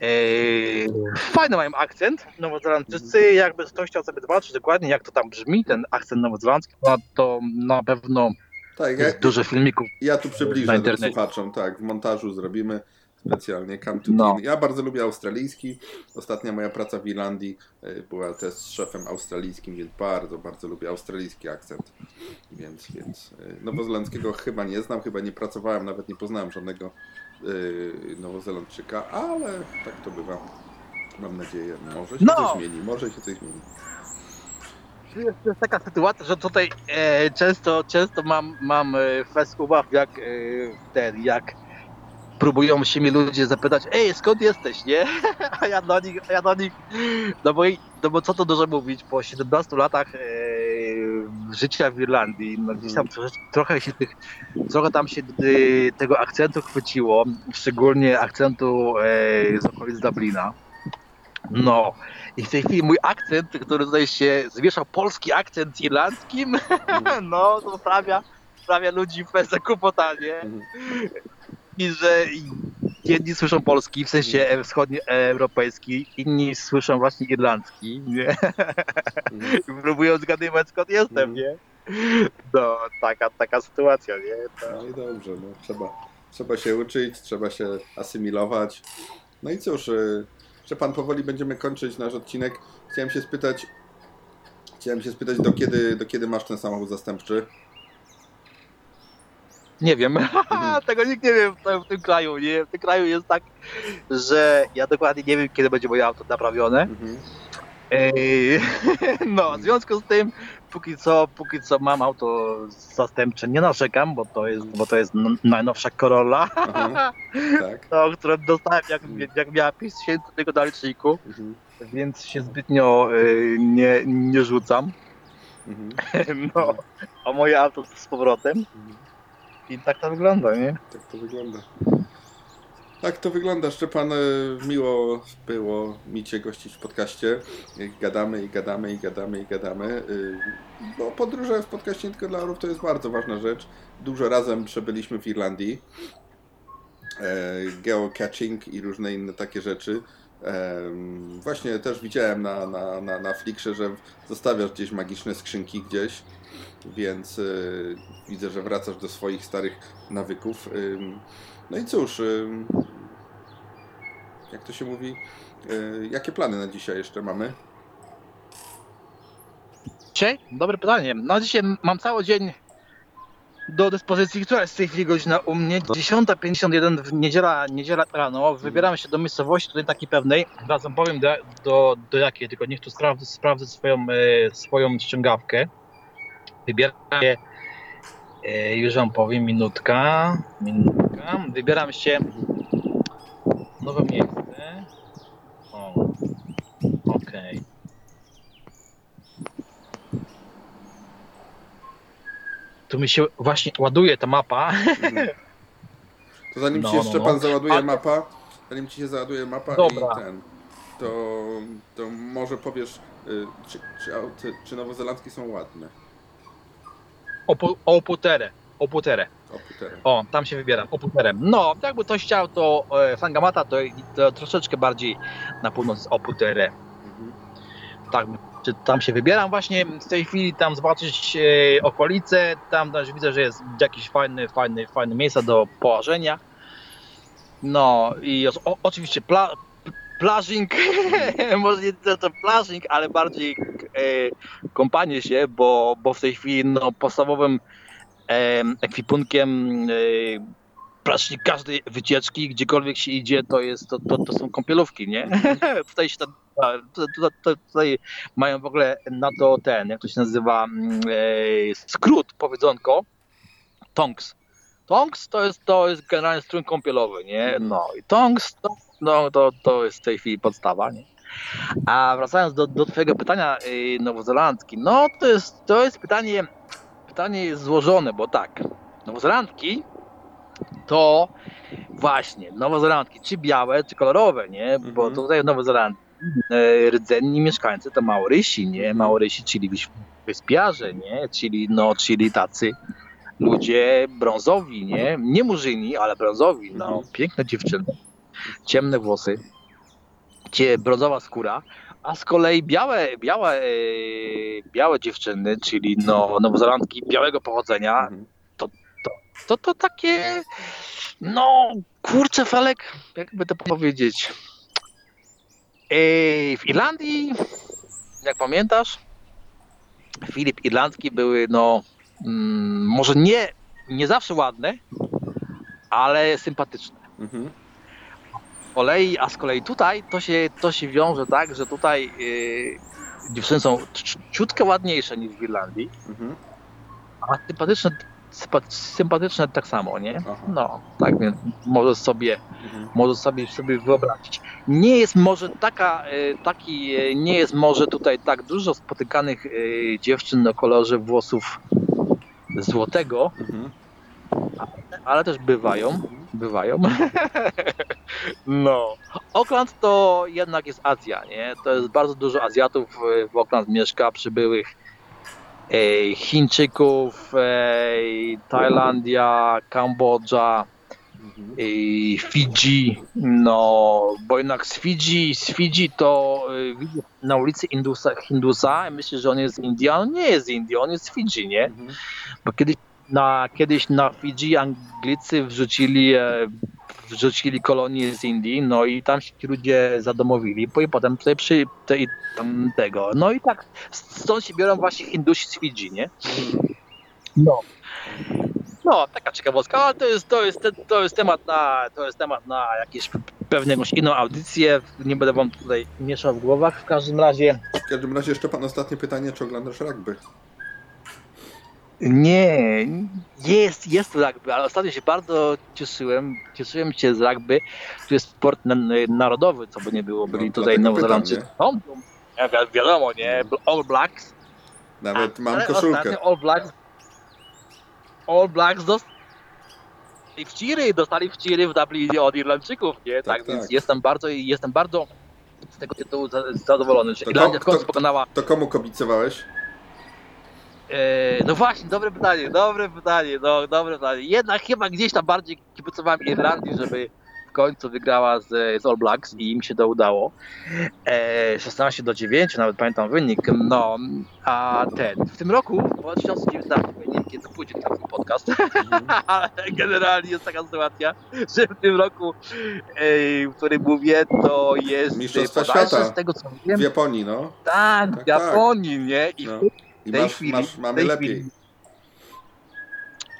Eee, fajny mają akcent nowozelandczycy, jakby ktoś chciał sobie zobaczyć dokładnie jak to tam brzmi, ten akcent nowozelandzki, no to na pewno Tak, jest dużo filmików Ja tu na przybliżę do internecie. słuchaczom, tak, w montażu zrobimy specjalnie Come to No. Ja bardzo lubię australijski. Ostatnia moja praca w Irlandii y, była też z szefem australijskim, więc bardzo, bardzo lubię australijski akcent. Więc, więc y, nowozelandzkiego chyba nie znam, chyba nie pracowałem, nawet nie poznałem żadnego y, nowozelandczyka, ale tak to bywa. Mam nadzieję, może się No! coś zmieni, może się coś zmieni. To jest taka sytuacja, że tutaj e, często, często mam, mam e, fest ubaw, jak e, ten, jak próbują się mi ludzie zapytać, ej, skąd jesteś, nie? A ja do nich, a ja do nich, no bo, no bo co to dużo mówić, po 17 latach e, życia w Irlandii, no gdzieś tam trochę, trochę się tych, trochę tam się e, tego akcentu chwyciło, szczególnie akcentu e, z okolic Dublina. No, i w tej chwili mój akcent, który tutaj się zmieszał, polski akcent z irlandzkim, no, to sprawia, sprawia ludzi w pełne kłopotanie. I że jedni słyszą polski, w sensie e, wschodnioeuropejski, inni słyszą właśnie irlandzki, nie? I próbują zgadywać skąd jestem, nie? No, taka, taka sytuacja, nie? To... No i dobrze, no, trzeba, trzeba się uczyć, trzeba się asymilować. No i cóż, y, że pan powoli będziemy kończyć nasz odcinek. Chciałem się spytać, chciałem się spytać, do kiedy, do kiedy masz ten samochód zastępczy? Nie wiem, tego nikt nie wie w, tym- w tym kraju, nie? W tym kraju jest tak, że ja dokładnie nie wiem, kiedy będzie moje auto naprawione. Ej, no, w związku z tym, póki co, póki co mam auto zastępcze, nie narzekam, bo to jest, bo to jest najnowsza Corolla, tak. no, którą dostałem jak, jak miała 5 tysięcy tylko na liczniku, więc się zbytnio y, nie, nie rzucam. No, a moje auto z powrotem. I tak to wygląda, nie? Tak to wygląda. Tak to wygląda, Szczepan. e, Miło było mi Cię gościć w podcaście. Gadamy i gadamy i gadamy i gadamy. Y, No, podróże w podcaście nie tylko dla orów to jest bardzo ważna rzecz. Dużo razem przebyliśmy w Irlandii. E, Geocaching i różne inne takie rzeczy. Właśnie też widziałem na, na, na, na Flickrze, że zostawiasz gdzieś magiczne skrzynki gdzieś, więc y, widzę, że wracasz do swoich starych nawyków. Ym, no i cóż, ym, jak to się mówi, y, jakie plany na dzisiaj jeszcze mamy? Dzisiaj? Dobre pytanie. No dzisiaj mam cały dzień do dyspozycji. Która jest w tej chwili godzina u mnie? 10.51 w niedziela, niedziela rano. Wybieram się do miejscowości tutaj takiej pewnej. Razem powiem do, do, do jakiej, tylko niech tu sprawdzę, sprawdzę swoją, swoją ściągawkę. Wybieram się, e, już wam powiem, minutka. Minutka. Wybieram się nowe miejsce. O, okej. Tu mi się właśnie ładuje ta mapa. To zanim No, Ci się no, no. załaduje Ale- mapa, zanim Ci się załaduje mapa Dobra. i ten, to, to może powiesz, y, czy, czy, czy nowozelandzkie są ładne? Opu, oputerę. Oputerę. Oputerę. O, tam się wybieram. Oputerem. No, jakby ktoś chciał, to e, Sangamata to, to troszeczkę bardziej na północ Oputerę. Tak, czy tam się wybieram właśnie w tej chwili, tam zobaczyć e, okolice, tam też widzę, że jest jakieś fajne, fajne, fajne miejsca do położenia. No i o, oczywiście pla, plażing, może nie tyle to plażing, ale bardziej e, kąpanie się, bo, bo w tej chwili no, podstawowym em, ekwipunkiem e, praktycznie każdej wycieczki, gdziekolwiek się idzie, to, jest, to, to, to są kąpielówki, nie? tutaj, się ta, to, tutaj mają w ogóle na to ten, jak to się nazywa, mm, e, skrót, powiedzonko, tongs. Tongs to jest, to jest generalnie strój kąpielowy, nie? No i tongs to, no, to, to jest w tej chwili podstawa, nie? A wracając do, do twojego pytania yy, nowozelandzki, no to jest, to jest pytanie, pytanie jest złożone, bo tak, nowozelandki to właśnie nowozelandki, czy białe, czy kolorowe, nie? Bo tutaj w Nowozelandii e, rdzenni mieszkańcy to Maorysi, nie? Maorysi, czyli wyspiarze, nie? Czyli, no, czyli tacy ludzie brązowi, nie? Nie murzyni, ale brązowi, no. Piękne dziewczyny, ciemne włosy, cie, brązowa skóra, a z kolei białe, białe, białe dziewczyny, czyli no, nowozelandki białego pochodzenia, to, to, to, to takie, no, kurczę Felek, jakby to powiedzieć, w Irlandii, jak pamiętasz, Filip Irlandzki były, no, mm, może nie, nie zawsze ładne, ale sympatyczne. Z kolei, a z kolei tutaj to się, to się wiąże tak, że tutaj yy, dziewczyny są ci- ciutkę ładniejsze niż w Irlandii, a sympatyczne, sympa- sympatyczne tak samo, nie? No, tak więc możesz sobie, możesz sobie, sobie wyobrazić. Nie jest może taka, e, taki, e, nie jest może tutaj tak dużo spotykanych e, dziewczyn o kolorze włosów złotego, ale, ale też bywają, bywają. No. Auckland to jednak jest Azja, nie? To jest bardzo dużo Azjatów e, w Auckland mieszka, przybyłych e, Chińczyków, e, Tajlandia, Kambodża, e, Fidżi, no, bo jednak z Fidżi, z Fidżi to e, na ulicy Hindusa, Hindusa myślę, że on jest z Indii, a on nie jest z Indii, on jest z Fidżi, nie? Bo kiedyś na, kiedyś na Fidżi Anglicy wrzucili, e, wrzucili kolonię z Indii, no i tam się ci ludzie zadomowili, i potem tutaj przy tej, tam tego. No i tak stąd się biorą właśnie Hindusi z Fidżi, nie? No. No, taka ciekawostka, ale to jest, to jest, to jest temat na, to jest temat na jakieś pewnie jakąś inną audycję. Nie będę wam tutaj mieszał w głowach. W każdym razie W każdym razie jeszcze pan ostatnie pytanie, czy oglądasz rugby? Nie, jest, jest rugby, ale ostatnio się bardzo cieszyłem, cieszyłem się z rugby, to jest sport na, narodowy, co by nie było, byli tutaj dlatego Nowozelandczycy. No, wi- wiadomo, nie, All Blacks. Nawet mam ale koszulkę. All Blacks, All Blacks dos, dostali wciry, dostali wciry w Dublinie od Irlandczyków, nie? Tak, więc tak. jestem bardzo, jestem bardzo z tego tytułu za- zadowolony, że To Irlandia w ko- końcu to- pokonała To komu kibicowałeś? E, no właśnie, dobre pytanie, dobre pytanie, no dobre pytanie. Jednak chyba gdzieś tam bardziej kibicowałem Irlandii, żeby w końcu wygrała z, z All Blacks i im się to udało. E, 16 do 9, nawet pamiętam wynik. No, a ten, w tym roku, w 2019, nie wiem kiedy pójdzie ten podcast, ale generalnie jest taka sytuacja, że w tym roku, e, w którym mówię, to jest Mistrzostwa świata z tego co wiem, w Japonii, no. tak, Tak, w Japonii, nie? I No. W I tej masz, chwili, masz, mamy tej lepiej. chwili-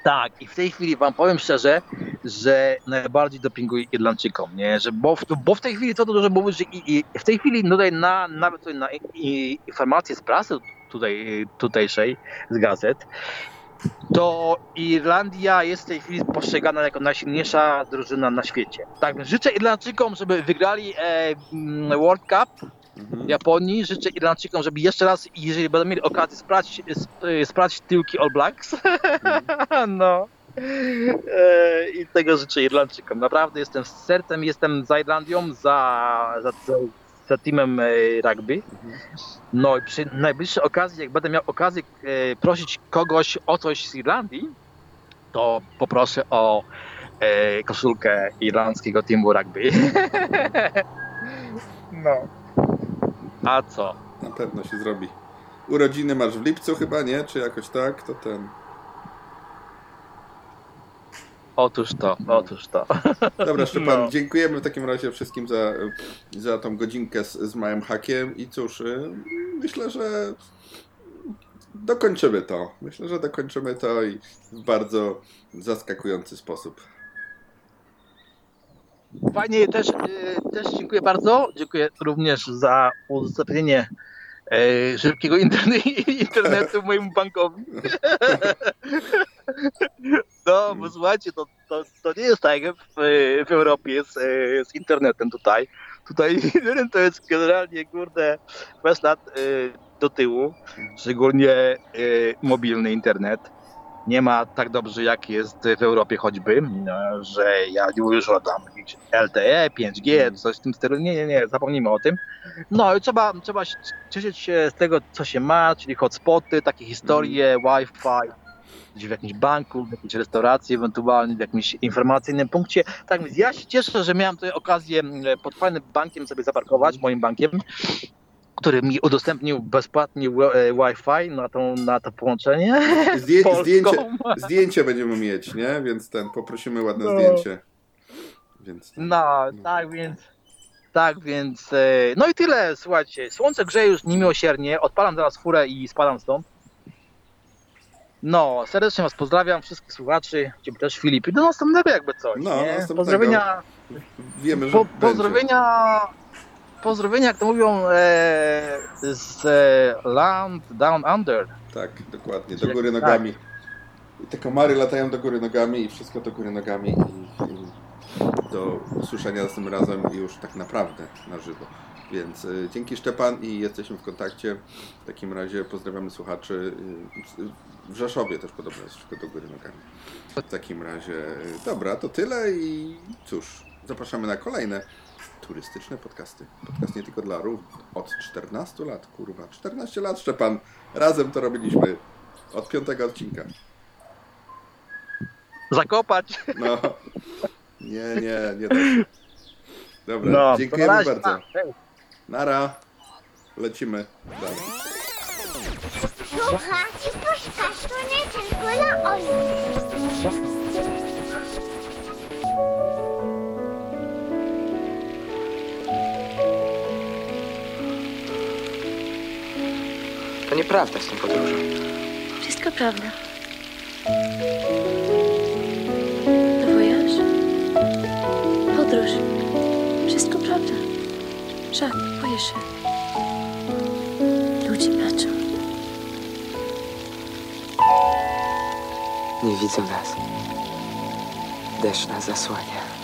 Tak, i w tej chwili wam powiem szczerze, że najbardziej dopinguję Irlandczykom, nie? Że, bo, w, bo w tej chwili to dużo mówić, że i, i w tej chwili tutaj na, nawet tutaj na i, informacje z prasy tutaj, tutejszej, z gazet, to Irlandia jest w tej chwili postrzegana jako najsilniejsza drużyna na świecie. Tak więc życzę Irlandczykom, żeby wygrali e, mm, World Cup w Japonii. Życzę Irlandczykom, żeby jeszcze raz, jeżeli będą mieli okazję, sprawdzić, sp- sprawdzić tyłki All Blacks. no. E, I tego życzę Irlandczykom. Naprawdę jestem z sercem, jestem za Irlandią, za, za, za, teamem e, rugby. No i przy najbliższej okazji, jak będę miał okazję e, prosić kogoś o coś z Irlandii, to poproszę o e, koszulkę irlandzkiego teamu rugby. no. A co? Na pewno się zrobi. Urodziny masz w lipcu chyba, nie? Czy jakoś tak? To ten... Otóż to, otóż to. Dobra, Szczepan, No. dziękujemy w takim razie wszystkim za, za tą godzinkę z, z małym hakiem i cóż, y, myślę, że dokończymy to. Myślę, że dokończymy to i w bardzo zaskakujący sposób. Fajnie, też, e, też dziękuję bardzo. Dziękuję również za udostępnienie e, szybkiego interne- internetu mojemu bankowi. No, bo słuchajcie, to, to, to nie jest tak jak w, w Europie z, e, z internetem tutaj. Tutaj internet to jest generalnie, kurde, bez lat do tyłu, szczególnie mobilny internet. Nie ma tak dobrze jak jest w Europie choćby, że ja nie mówię już o tam LTE, 5G, coś w tym stylu. Nie, nie, nie, zapomnijmy o tym. No i trzeba, trzeba cieszyć się z tego, co się ma, czyli hotspoty, takie historie, Wi-Fi, gdzieś w jakimś banku, w jakiejś restauracji, ewentualnie w jakimś informacyjnym punkcie. Tak więc ja się cieszę, że miałem tutaj okazję m, pod fajnym bankiem sobie zaparkować, moim bankiem, który mi udostępnił bezpłatnie e, Wi-Fi na, tą, na to połączenie. Zdję, zdjęcie, zdjęcie będziemy mieć, nie? Więc ten, poprosimy ładne No. zdjęcie. Więc No, tak więc. Tak więc. e, No i tyle, słuchajcie. Słońce grzeje już niemiłosiernie. Odpalam zaraz furę i spadam stąd. No, serdecznie Was pozdrawiam, wszystkich słuchaczy, ciebie też Filip. I do następnego jakby coś. No, nie? następnego. Pozdrowienia. wiemy, że Po, będzie. Pozdrowienia. Jak to mówią, e, z e, Land Down Under. Tak, dokładnie, do góry tak. nogami. I te komary latają do góry nogami i wszystko do góry nogami i, i do usłyszenia następnym razem już tak naprawdę na żywo. Więc y, dzięki Szczepan i jesteśmy w kontakcie. W takim razie pozdrawiamy słuchaczy. Y, w Rzeszowie też podobno jest wszystko do góry nogami. W takim razie, y, dobra, to tyle i cóż, zapraszamy na kolejne turystyczne podcasty. Podcast nie tylko dla rów. Od 14 lat, kurwa. 14 lat, Szczepan. Razem to robiliśmy. Od piątego odcinka. Zakopać. No. Nie, nie, nie da się. Dobra, No, dziękujemy na razie. bardzo. Hej. Nara. Lecimy dalej. Słuchajcie, to nie tylko dla orłów. Nieprawda z tą podróżą. Wszystko prawda. To wojaż? Podróż. Wszystko prawda. Żart, boję się. Ludzie patrzą. Nie widzą nas. Deszcz nas zasłania.